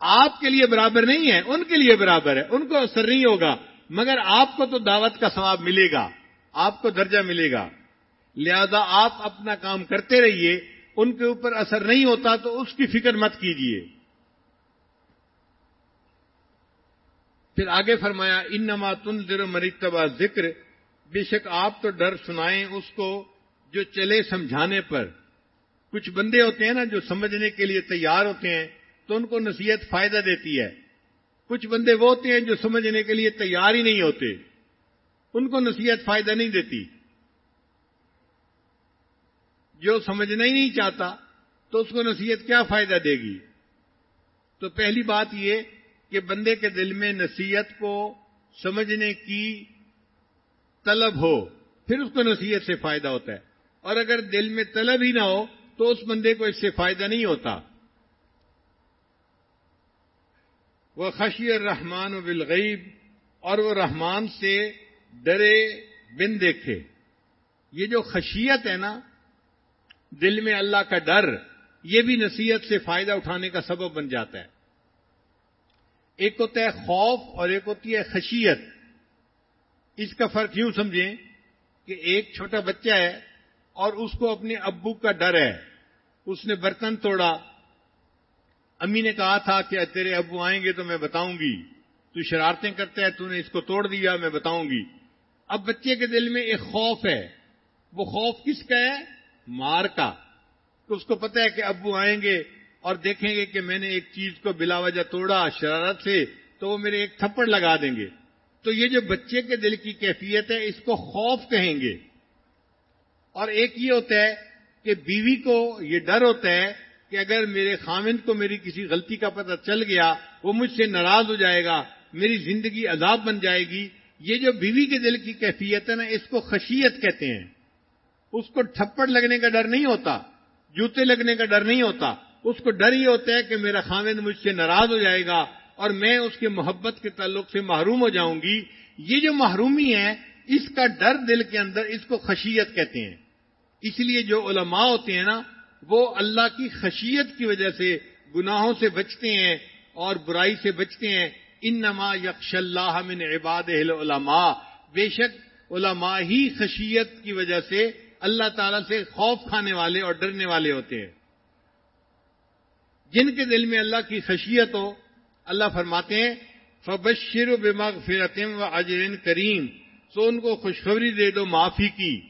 آپ کے لیے برابر نہیں ہے، ان کے لیے برابر ہے، ان کو اثر نہیں ہوگا، مگر آپ کو تو دعوت کا ثواب ملے گا۔ آپ کو درجہ ملے گا۔ لہذا آپ اپنا کام کرتے رہیے، ان کے اوپر اثر نہیں ہوتا تو اس کی فکر مت کیجیے۔ پھر آگے فرمایا ان نما تن در مرتبہ ذکر بے شک آپ تو ڈر سنائیں اس کو جو چلے سمجھانے پر۔ کچھ بندے ہوتے ہیں نا جو سمجھنے کے لیے تیار ہوتے ہیں، تو ان کو نصیحت فائدہ دیتی ہے۔ کچھ بندے وہ ہوتے ہیں جو سمجھنے کے لیے تیار ہی نہیں ہوتے۔ ان کو نصیحت فائدہ نہیں دیتی۔ جو سمجھنا ہی نہیں چاہتا، تو اس کو نصیحت کیا فائدہ دے گی؟ تو پہلی بات یہ کہ بندے کے دل میں نصیحت کو سمجھنے کی طلب ہو، پھر اس کو نصیحت سے فائدہ ہوتا ہے۔ اور اگر دل میں طلب ہی نہ ہو، تو اس بندے کو اس سے فائدہ نہیں ہوتا۔ وہ خشی الرحمان و بالغیب، اور وہ رحمان سے ڈرے، بن دیکھے۔ یہ جو خشیت ہے نا، دل میں اللہ کا ڈر، یہ بھی نصیحت سے فائدہ اٹھانے کا سبب بن جاتا ہے۔ ایک ہوتا ہے خوف اور ایک ہوتی ہے خشیت۔ اس کا فرق یوں سمجھیں کہ ایک چھوٹا بچہ ہے اور اس کو اپنے ابو کا ڈر ہے۔ اس نے برتن توڑا۔ امی نے کہا تھا کہ تیرے ابو آئیں گے تو میں بتاؤں گی۔ تو شرارتیں کرتا ہے، تو نے اس کو توڑ دیا، میں بتاؤں گی۔ اب بچے کے دل میں ایک خوف ہے۔ وہ خوف کس کا ہے؟ مار کا۔ تو اس کو پتہ ہے کہ ابو آئیں گے اور دیکھیں گے کہ میں نے ایک چیز کو بلا وجہ توڑا، شرارت سے، تو وہ میرے ایک تھپڑ لگا دیں گے۔ تو یہ جو بچے کے دل کی کیفیت ہے، اس کو خوف کہیں گے۔ اور ایک یہ ہوتا ہے کہ بیوی کو یہ ڈر ہوتا ہے کہ اگر میرے خامند کو میری کسی غلطی کا پتہ چل گیا، وہ مجھ سے ناراض ہو جائے گا، میری زندگی عذاب بن جائے گی یہ جو بیوی کے دل کی کیفیت ہے نا، اس کو خشیت کہتے ہیں۔ اس کو تھپڑ لگنے کا ڈر نہیں ہوتا، جوتے لگنے کا ڈر نہیں ہوتا۔ اس کو ڈر یہ ہوتا ہے کہ میرا خامد مجھ سے ناراض ہو جائے گا اور میں اس کے محبت کے تعلق سے محروم ہو جاؤں گی۔ یہ جو محرومی ہے اس کا ڈر دل کے اندر اس کو خشیت کہتے ہیں۔ اس لیے جو علماء ہوتے ہیں نا، وہ اللہ کی خشیت کی وجہ سے گناہوں سے بچتے ہیں اور برائی سے بچتے ہیں۔ ان نما یکش اللہ من عباد علماء بے شک علماء ہی خشیت کی وجہ سے اللہ تعالی سے خوف کھانے والے اور ڈرنے والے ہوتے ہیں۔ جن کے دل میں اللہ کی خشیت ہو، اللہ فرماتے ہیں، فبشر و بماغ فرتم و اجرین کریم سو ان کو خوشخبری دے دو معافی کی۔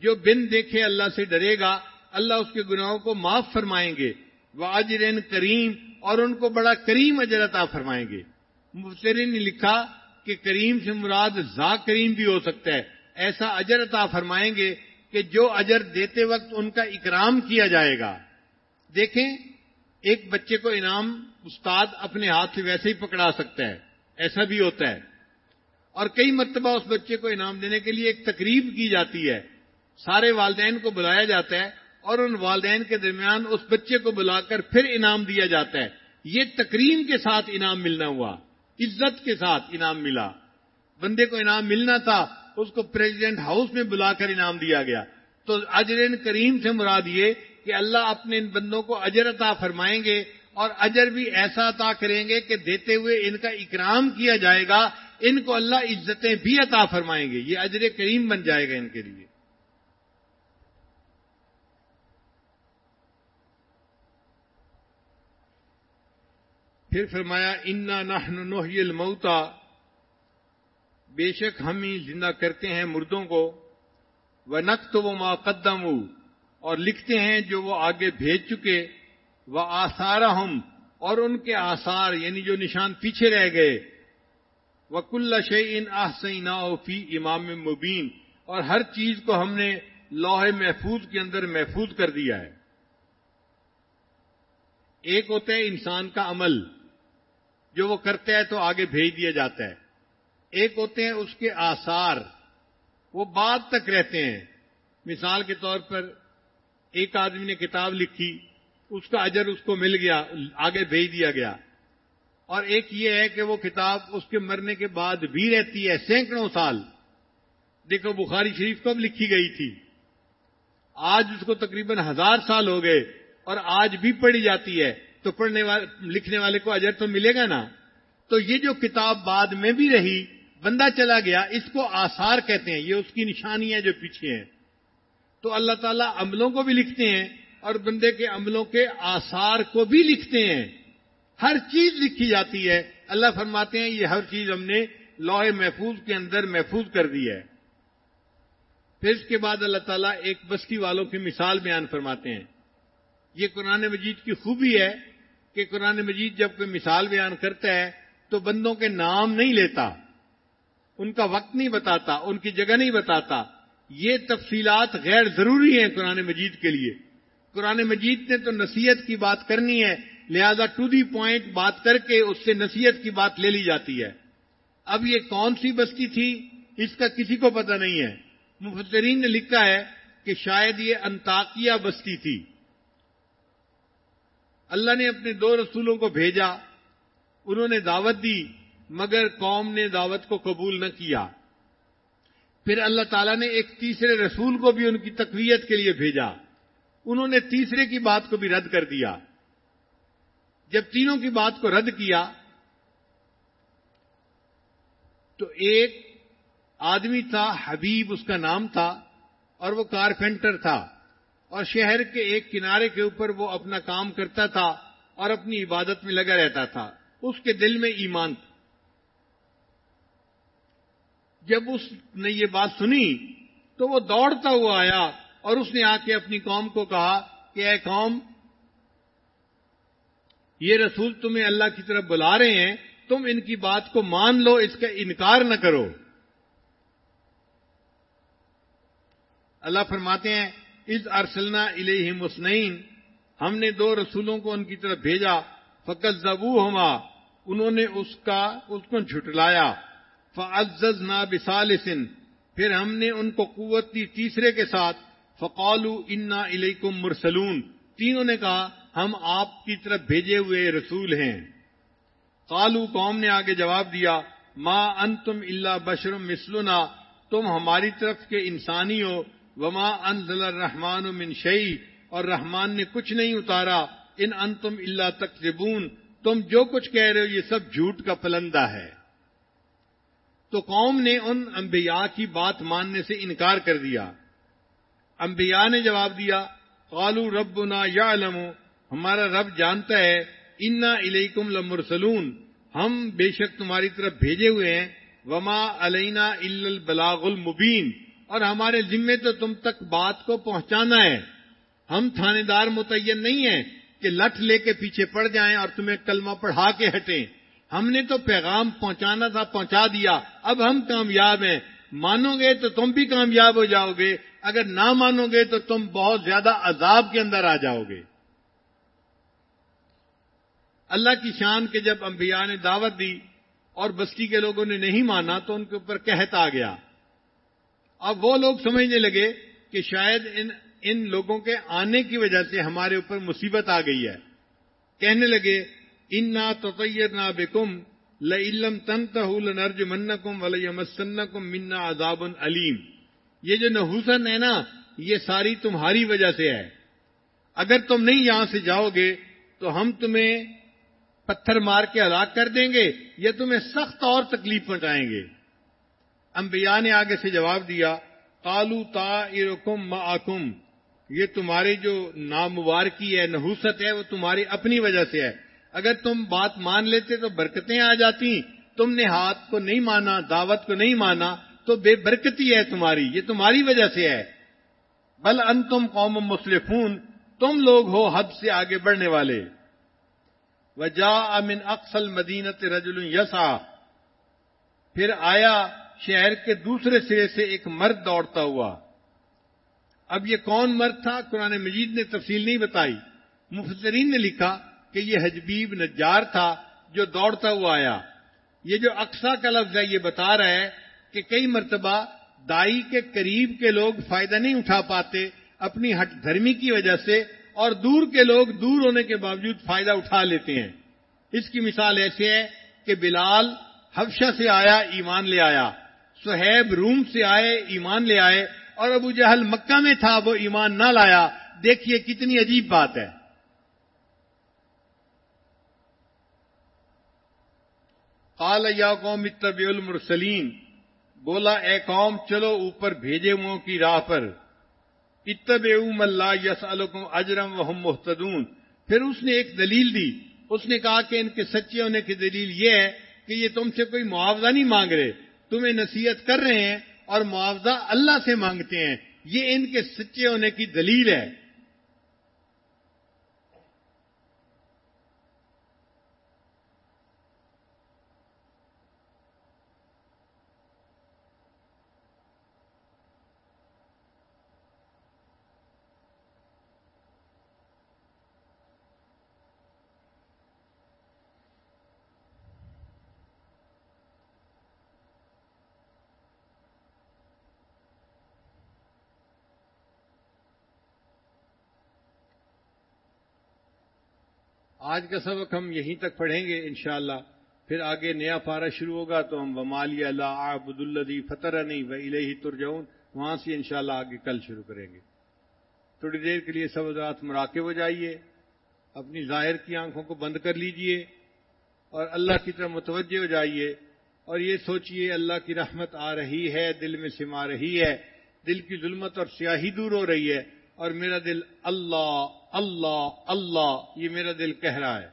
جو بن دیکھے اللہ سے ڈرے گا، اللہ اس کے گناہوں کو معاف فرمائیں گے۔ وہ اجرین کریم اور ان کو بڑا کریم اجر عطا فرمائیں گے۔ مفترین نے لکھا کہ کریم سے مراد ذا کریم بھی ہو سکتا ہے۔ ایسا اجر عطا فرمائیں گے کہ جو اجر دیتے وقت ان کا اکرام کیا جائے گا۔ دیکھیں، ایک بچے کو انعام استاد اپنے ہاتھ سے ویسے ہی پکڑا سکتا ہے۔ ایسا بھی ہوتا ہے۔ اور کئی مرتبہ اس بچے کو انعام دینے کے لیے ایک تقریب کی جاتی ہے۔ سارے والدین کو بلایا جاتا ہے اور ان والدین کے درمیان اس بچے کو بلا کر پھر انعام دیا جاتا ہے۔ یہ تقریم کے ساتھ انعام ملنا ہوا۔ عزت کے ساتھ انعام ملا۔ بندے کو انعام ملنا تھا، اس کو پریزیڈنٹ ہاؤس میں بلا کر انعام دیا گیا۔ تو اجرین کریم سے مراد یہ کہ اللہ اپنے ان بندوں کو اجر عطا فرمائیں گے اور اجر بھی ایسا عطا کریں گے کہ دیتے ہوئے ان کا اکرام کیا جائے گا، ان کو اللہ عزتیں بھی عطا فرمائیں گے۔ یہ اجر کریم بن جائے گا ان کے لیے۔ پھر فرمایا، انا نحن نحی الموتا بے شک ہم ہی زندہ کرتے ہیں مردوں کو۔ وہ نقط و ماقدم اور لکھتے ہیں جو وہ آگے بھیج چکے۔ وہ آسار ہم اور ان کے آثار یعنی جو نشان پیچھے رہ گئے۔ وہ کل شعین آسینا فی امام مبین اور ہر چیز کو ہم نے لوہے محفوظ کے اندر محفوظ کر دیا ہے۔ ایک ہوتا ہے انسان کا عمل۔ جو وہ کرتا ہے تو آگے بھیج دیا جاتا ہے۔ ایک ہوتے ہیں اس کے آثار۔ وہ بعد تک رہتے ہیں۔ مثال کے طور پر ایک آدمی نے کتاب لکھی، اس کا اجر اس کو مل گیا، آگے بھیج دیا گیا۔ اور ایک یہ ہے کہ وہ کتاب اس کے مرنے کے بعد بھی رہتی ہے سینکڑوں سال۔ دیکھو، بخاری شریف کب لکھی گئی تھی؟ آج اس کو تقریباً ہزار سال ہو گئے اور آج بھی پڑھی جاتی ہے۔ تو پڑھنے والے لکھنے والے کو اجر تو ملے گا نا؟ تو یہ جو کتاب بعد میں بھی رہی، بندہ چلا گیا، اس کو آثار کہتے ہیں، یہ اس کی نشانی ہے جو پیچھے ہیں۔ تو اللہ تعالیٰ عملوں کو بھی لکھتے ہیں اور بندے کے عملوں کے آثار کو بھی لکھتے ہیں۔ ہر چیز لکھی جاتی ہے۔ اللہ فرماتے ہیں، یہ ہر چیز ہم نے لوہے محفوظ کے اندر محفوظ کر دی ہے۔ پھر اس کے بعد اللہ تعالیٰ ایک بستی والوں کی مثال بیان فرماتے ہیں۔ یہ قرآن مجید کی خوبی ہے کہ قرآن مجید جب کوئی مثال بیان کرتا ہے تو بندوں کے نام نہیں لیتا، ان کا وقت نہیں بتاتا، ان کی جگہ نہیں بتاتا۔ یہ تفصیلات غیر ضروری ہیں قرآن مجید کے لیے۔ قرآن مجید نے تو نصیحت کی بات کرنی ہے، لہذا ٹو دی پوائنٹ بات کر کے اس سے نصیحت کی بات لے لی جاتی ہے۔ اب یہ کون سی بستی تھی؟ اس کا کسی کو پتہ نہیں ہے۔ مفسرین نے لکھا ہے کہ شاید یہ انتاکیہ بستی تھی۔ اللہ نے اپنے دو رسولوں کو بھیجا، انہوں نے دعوت دی، مگر قوم نے دعوت کو قبول نہ کیا۔ پھر اللہ تعالیٰ نے ایک تیسرے رسول کو بھی ان کی تقویت کے لیے بھیجا۔ انہوں نے تیسرے کی بات کو بھی رد کر دیا۔ جب تینوں کی بات کو رد کیا، تو ایک آدمی تھا، حبیب اس کا نام تھا، اور وہ کارپینٹر تھا۔ اور شہر کے ایک کنارے کے اوپر وہ اپنا کام کرتا تھا اور اپنی عبادت میں لگا رہتا تھا۔ اس کے دل میں ایمان تھا۔ جب اس نے یہ بات سنی تو وہ دوڑتا ہوا آیا اور اس نے آ کے اپنی قوم کو کہا کہ اے قوم، یہ رسول تمہیں اللہ کی طرف بلا رہے ہیں، تم ان کی بات کو مان لو، اس کا انکار نہ کرو۔ اللہ فرماتے ہیں اس ارسلنا الہ مسنین ہم نے دو رسولوں کو ان کی طرف بھیجا فقط زبو ہما انہوں نے اس کا، اس کو جھٹلایا فعزز نا بسالسن پھر ہم نے ان کو قوت دی تیسرے کے ساتھ فقالو انا الیکم مرسلون، تینوں نے کہا، ہم آپ کی طرف بھیجے ہوئے رسول ہیں۔ قالو قوم نے آگے جواب دیا، ما انتم اللہ بشرم مسلنا تم ہماری طرف کے انسانی ہو وما انزل الرحمن من شعی اور رحمان نے کچھ نہیں اتارا۔ ان انتم اللہ تقریبون تم جو کچھ کہہ رہے ہو، یہ سب جھوٹ کا پلندہ ہے۔ تو قوم نے ان انبیاء کی بات ماننے سے انکار کر دیا۔ انبیاء نے جواب دیا قالو ربنا یا ہمارا رب جانتا ہے، انا الیکم لمرسلون۔ ہم بے شک تمہاری طرف بھیجے ہوئے ہیں۔ وما علینا البلاغ المبین اور ہمارے ذمے تو تم تک بات کو پہنچانا ہے۔ ہم تھانے دار متعین نہیں ہیں کہ لٹ لے کے پیچھے پڑ جائیں اور تمہیں کلمہ پڑھا کے ہٹیں۔ ہم نے تو پیغام پہنچانا تھا، پہنچا دیا۔ اب ہم کامیاب ہیں۔ مانو گے تو تم بھی کامیاب ہو جاؤ گے۔ اگر نہ مانو گے تو تم بہت زیادہ عذاب کے اندر آ جاؤ گے۔ اللہ کی شان کے جب انبیاء نے دعوت دی اور بستی کے لوگوں نے نہیں مانا تو ان کے اوپر کہت آ گیا۔ اب وہ لوگ سمجھنے لگے کہ شاید ان ان لوگوں کے آنے کی وجہ سے ہمارے اوپر مصیبت آ گئی ہے۔ کہنے لگے ان نہ تو نہ بےکم لم تن ترج من کم ولی کم منا عذاب علیم یہ جو نحوسن ہے نا، یہ ساری تمہاری وجہ سے ہے۔ اگر تم نہیں یہاں سے جاؤ گے تو ہم تمہیں پتھر مار کے ہلاک کر دیں گے یا تمہیں سخت اور تکلیف پہنچائیں گے۔ انبیاء نے آگے سے جواب دیا کالو تا ارکم یہ تمہاری جو ناموارکی ہے، نحوست ہے، وہ تمہاری اپنی وجہ سے ہے۔ اگر تم بات مان لیتے تو برکتیں آ جاتی، تم نے ہاتھ کو نہیں مانا، دعوت کو نہیں مانا، تو بے برکتی ہے تمہاری، یہ تمہاری وجہ سے ہے۔ بل ان تم قوم مسلفون تم لوگ ہو حد سے آگے بڑھنے والے۔ وجا امن اقسل مدینت رجل یسا پھر آیا شہر کے دوسرے سرے سے ایک مرد دوڑتا ہوا۔ اب یہ کون مرد تھا؟ قرآن مجید نے تفصیل نہیں بتائی۔ مفسرین نے لکھا کہ یہ حجبیب نجار تھا جو دوڑتا ہوا آیا۔ یہ جو اقسا کا لفظ ہے، یہ بتا رہا ہے کہ کئی مرتبہ دائی کے قریب کے لوگ فائدہ نہیں اٹھا پاتے اپنی ہٹ دھرمی کی وجہ سے، اور دور کے لوگ دور ہونے کے باوجود فائدہ اٹھا لیتے ہیں۔ اس کی مثال ایسے ہے کہ بلال حفشہ سے آیا، ایمان لے آیا۔ سہیب روم سے آئے، ایمان لے آئے اور ابو جہل مکہ میں تھا، وہ ایمان نہ لایا۔ دیکھیے کتنی عجیب بات ہے۔ قال، یا قوم اتبع المرسلین۔ بولا، اے قوم، چلو اوپر بھیجے ہوں کی راہ پر۔ اتبع لا یسالکم اجرم و محتدون پھر اس نے ایک دلیل دی۔ اس نے کہا کہ ان کے سچے ہونے کی دلیل یہ ہے کہ یہ تم سے کوئی معاوضہ نہیں مانگ رہے۔ تمہیں نصیحت کر رہے ہیں اور معاوضہ اللہ سے مانگتے ہیں یہ ان کے سچے ہونے کی دلیل ہے۔ آج کا سبق ہم یہیں تک پڑھیں گے انشاءاللہ۔ پھر آگے نیا پارا شروع ہوگا تو ہم ومالی اللہ آبد الدی فتح نہیں و الہی ترجعون۔ وہاں سے انشاءاللہ آگے کل شروع کریں گے۔ تھوڑی دیر کے لیے سب رات مراقب ہو جائیے۔ اپنی ظاہر کی آنکھوں کو بند کر لیجیے۔ اور اللہ کی طرف متوجہ ہو جائیے۔ اور یہ سوچئے اللہ کی رحمت آ رہی ہے، دل میں سما رہی ہے۔ دل کی ظلمت اور سیاہی دور ہو رہی ہے۔ اور میرا دل اللہ اللہ اللہ یہ میرا دل کہہ رہا ہے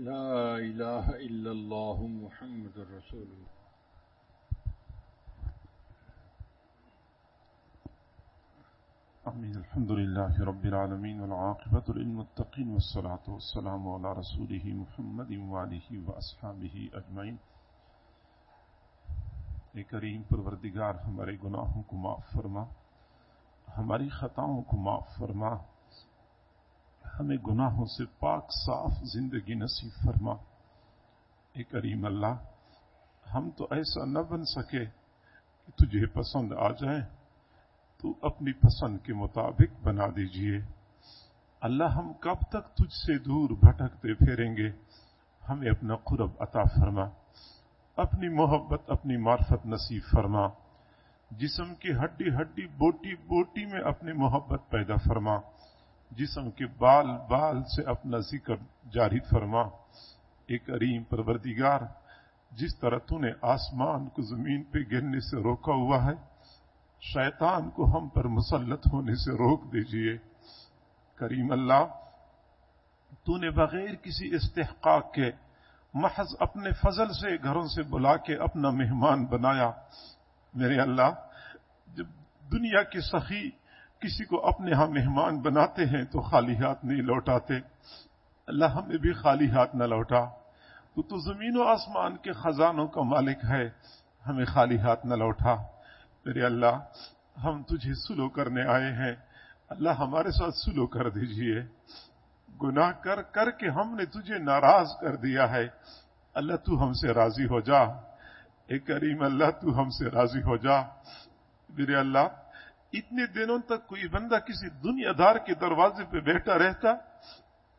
لا إله إلا الله محمد رسول الله. آمين. الحمد لله رب العالمين والعاقبة للمتقين والصلاة والسلام على رسوله محمد وعليه وأصحابه أجمعين. اے کریم پروردگار ہمارے گناہوں کو معاف فرما ہماری خطاؤں کو معاف فرما ہمیں گناہوں سے پاک صاف زندگی نصیب فرما۔ اے کریم اللہ، ہم تو ایسا نہ بن سکے کہ تجھے پسند آ جائے تو اپنی پسند کے مطابق بنا دیجیے۔ اللہ، ہم کب تک تجھ سے دور بھٹکتے پھیریں گے؟ ہمیں اپنا قرب عطا فرما۔ اپنی محبت، اپنی معرفت نصیب فرما۔ جسم کی ہڈی ہڈی، بوٹی بوٹی میں اپنی محبت پیدا فرما۔ جسم کے بال بال سے اپنا ذکر جاری فرما۔ ایک کریم پروردگار، جس طرح تو نے آسمان کو زمین پہ گرنے سے روکا ہوا ہے، شیطان کو ہم پر مسلط ہونے سے روک دیجیے۔ کریم اللہ، تو نے بغیر کسی استحقاق کے محض اپنے فضل سے گھروں سے بلا کے اپنا مہمان بنایا۔ میرے اللہ، جب دنیا کے سخی کسی کو اپنے ہاں مہمان بناتے ہیں تو خالی ہاتھ نہیں لوٹاتے۔ اللہ ہمیں بھی خالی ہاتھ نہ لوٹا۔ تو تو زمین و آسمان کے خزانوں کا مالک ہے، ہمیں خالی ہاتھ نہ لوٹا۔ میرے اللہ، ہم تجھے سلو کرنے آئے ہیں۔ اللہ ہمارے ساتھ سلو کر دیجیے۔ گناہ کر کر کے ہم نے تجھے ناراض کر دیا ہے۔ اللہ، تو ہم سے راضی ہو جا۔ اے کریم، اللہ، تو ہم سے راضی ہو جا۔ میرے اللہ اتنے دنوں تک کوئی بندہ کسی دنیا دار کے دروازے پہ بیٹھا رہتا،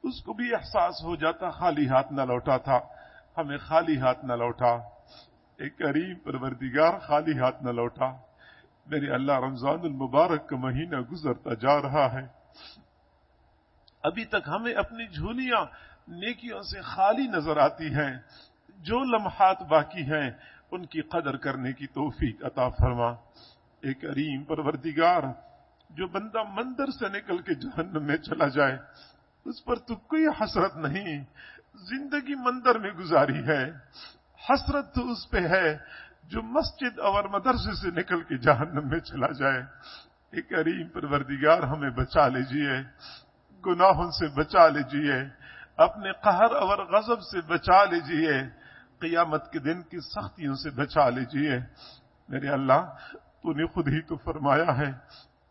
اس کو بھی احساس ہو جاتا، خالی ہاتھ نہ لوٹا تھا۔ ہمیں خالی ہاتھ نہ لوٹا۔ ایک کریم پروردگار خالی ہاتھ نہ لوٹا۔ میرے اللہ رمضان المبارک کا مہینہ گزرتا جا رہا ہے۔ ابھی تک ہمیں اپنی جھولیاں نیکیوں سے خالی نظر آتی ہیں۔ جو لمحات باقی ہیں، ان کی قدر کرنے کی توفیق عطا فرما۔ ایک کریم پروردگار جو بندہ مندر سے نکل کے جہنم میں چلا جائے، اس پر تو کوئی حسرت نہیں، زندگی مندر میں گزاری ہے۔ حسرت تو اس پہ ہے جو مسجد اور مدرسے سے نکل کے جہنم میں چلا جائے۔ ایک کریم پروردگار ہمیں بچا لیجیے، گناہوں سے بچا لیجیے، اپنے قہر اور غضب سے بچا لیجیے، قیامت کے دن کی سختیوں سے بچا لیجیے۔ میرے اللہ تو نے خود ہی تو فرمایا ہے،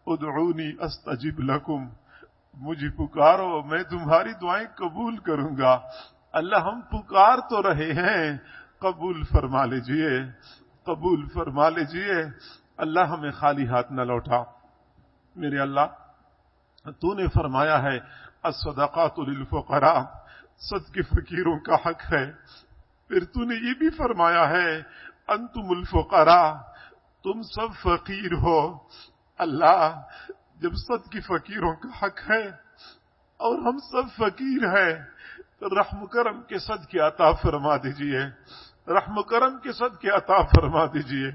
ادعونی استجب لکم۔ مجھے پکارو، میں تمہاری دعائیں قبول کروں گا۔ اللہ ہم پکار تو رہے ہیں، قبول فرما لیجیے۔ قبول فرما لیجیے۔ اللہ ہمیں خالی ہاتھ نہ لوٹا۔ میرے اللہ، تو نے فرمایا ہے، الصدقات للفقراء۔ صدق فقیروں کا حق ہے۔ پھر تو نے یہ بھی فرمایا ہے، انتم الفقراء۔ تم سب فقیر ہو۔ اللہ، جب سب کی فقیروں کا حق ہے اور ہم سب فقیر ہیں، تو رحم کرم کے صد کے عطا فرما دیجیے۔ رحم کرم کے صد کے عطا فرما دیجیے۔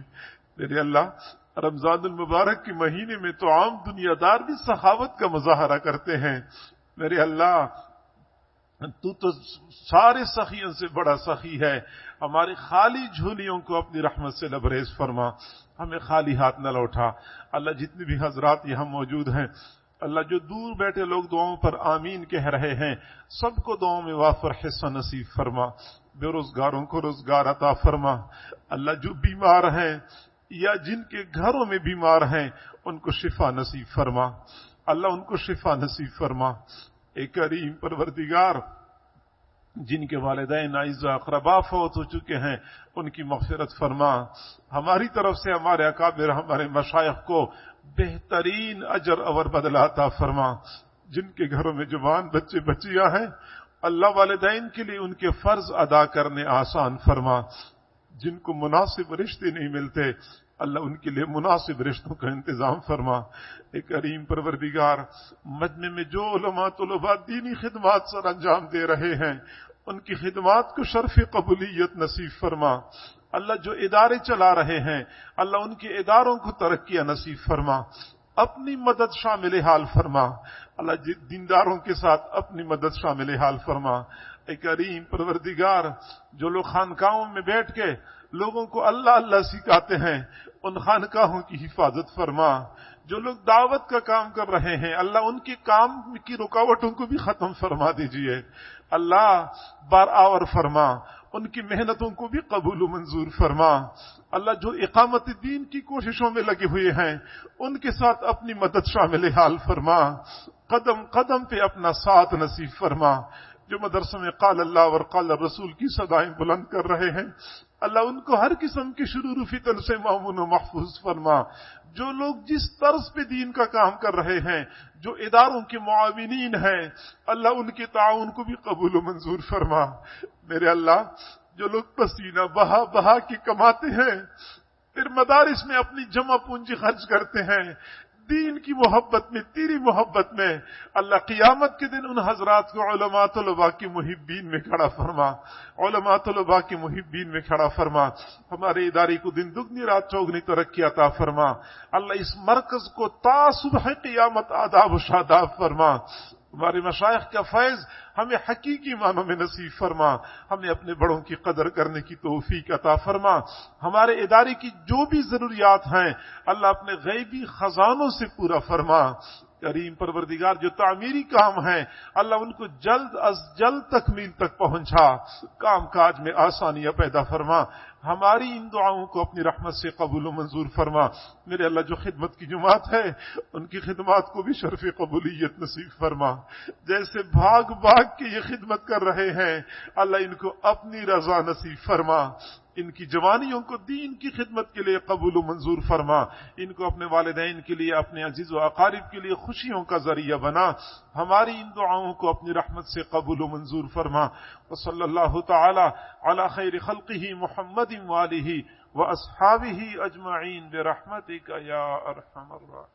میرے اللہ، رمضان المبارک کے مہینے میں تو عام دنیا دار بھی سخاوت کا مظاہرہ کرتے ہیں۔ میرے اللہ ہاں، تو تو سارے سخیوں سے بڑا سخی ہے۔ ہماری خالی جھولیوں کو اپنی رحمت سے لبریز فرما۔ ہمیں خالی ہاتھ نہ لوٹا۔ اللہ جتنی بھی حضرات یہاں موجود ہیں، اللہ جو دور بیٹھے لوگ دعاؤں پر آمین کہہ رہے ہیں، سب کو دعاؤں میں وافر حصہ نصیب فرما۔ بے روزگاروں کو روزگار عطا فرما۔ اللہ جو بیمار ہیں یا جن کے گھروں میں بیمار ہیں، ان کو شفا نصیب فرما۔ اللہ ان کو شفا نصیب فرما۔ ایک کریم پروردگار، جن کے والدین عائزہ اقربا فوت ہو چکے ہیں، ان کی مغفرت فرما۔ ہماری طرف سے ہمارے اکابر، ہمارے مشائق کو بہترین اجر اور بدلاتا فرما۔ جن کے گھروں میں جوان بچے بچیاں ہیں، اللہ والدین کے لیے ان کے فرض ادا کرنے آسان فرما۔ جن کو مناسب رشتے نہیں ملتے اللہ ان کے لیے مناسب رشتوں کا انتظام فرما۔ ایک کریم پروردگار، مجمع میں جو علماء طلباء دینی خدمات سر انجام دے رہے ہیں، ان کی خدمات کو شرف قبولیت نصیب فرما۔ اللہ جو ادارے چلا رہے ہیں، اللہ ان کے اداروں کو ترقیاں نصیب فرما۔ اپنی مدد شامل حال فرما۔ اللہ دینداروں کے ساتھ اپنی مدد شامل حال فرما۔ اے کریم پروردگار، جو لوگ خانقاہوں میں بیٹھ کے لوگوں کو اللہ اللہ سکھاتے ہیں، ان خانقاہوں کی حفاظت فرما۔ جو لوگ دعوت کا کام کر رہے ہیں، اللہ ان کے کام کی رکاوٹوں کو بھی ختم فرما دیجیے۔ اللہ بار آور فرما، ان کی محنتوں کو بھی قبول و منظور فرما۔ اللہ جو اقامت دین کی کوششوں میں لگے ہوئے ہیں، ان کے ساتھ اپنی مدد شامل حال فرما۔ قدم قدم پہ اپنا ساتھ نصیب فرما۔ جو مدرسوں میں قال اللہ اور قال رسول کی سدائیں بلند کر رہے ہیں اللہ ان کو ہر قسم کی شرور فتن سے معمون و محفوظ فرما۔ جو لوگ جس طرز پہ دین کا کام کر رہے ہیں، جو اداروں کے معاونین ہیں، اللہ ان کے تعاون کو بھی قبول و منظور فرما۔ میرے اللہ، جو لوگ پسینہ بہا بہا کے کماتے ہیں، پھر مدارس میں اپنی جمع پونجی خرچ کرتے ہیں۔ دین کی محبت میں، تیری محبت میں۔ اللہ قیامت کے دن ان حضرات کو علماء طلباء کی محبین میں کھڑا فرما۔ علماء طلباء کی محبین میں کھڑا فرما۔ ہمارے ادارے کو دن دگنی رات چوگنی ترقی عطا فرما۔ اللہ اس مرکز کو تا صبح قیامت آداب و شاداب فرما۔ ہمارے مشائق کا فیض، ہمیں حقیقی معنوں میں نصیب فرما۔ ہمیں اپنے بڑوں کی قدر کرنے کی توفیق عطا فرما۔ ہمارے ادارے کی جو بھی ضروریات ہیں، اللہ اپنے غیبی خزانوں سے پورا فرما۔ کریم پروردگار، جو تعمیری کام ہیں، اللہ ان کو جلد از جلد تکمیل تک پہنچا۔ کام کاج میں آسانیاں پیدا فرما۔ ہماری ان دعاؤں کو اپنی رحمت سے قبول و منظور فرما۔ میرے اللہ، جو خدمت کی جماعت ہے، ان کی خدمات کو بھی شرف قبولیت نصیب فرما۔ جیسے بھاگ بھاگ کے یہ خدمت کر رہے ہیں، اللہ ان کو اپنی رضا نصیب فرما۔ ان کی جوانیوں کو دین کی خدمت کے لیے قبول و منظور فرما، ان کو اپنے والدین کے لیے، اپنے عزیز و اقارب کے لیے خوشیوں کا ذریعہ بنا۔ ہماری ان دعاؤں کو اپنی رحمت سے قبول و منظور فرما۔ و صلی اللہ تعالی علی خیر خلقه محمد واله و اصحابه اجمعین برحمتک یا ارحم الراحمین۔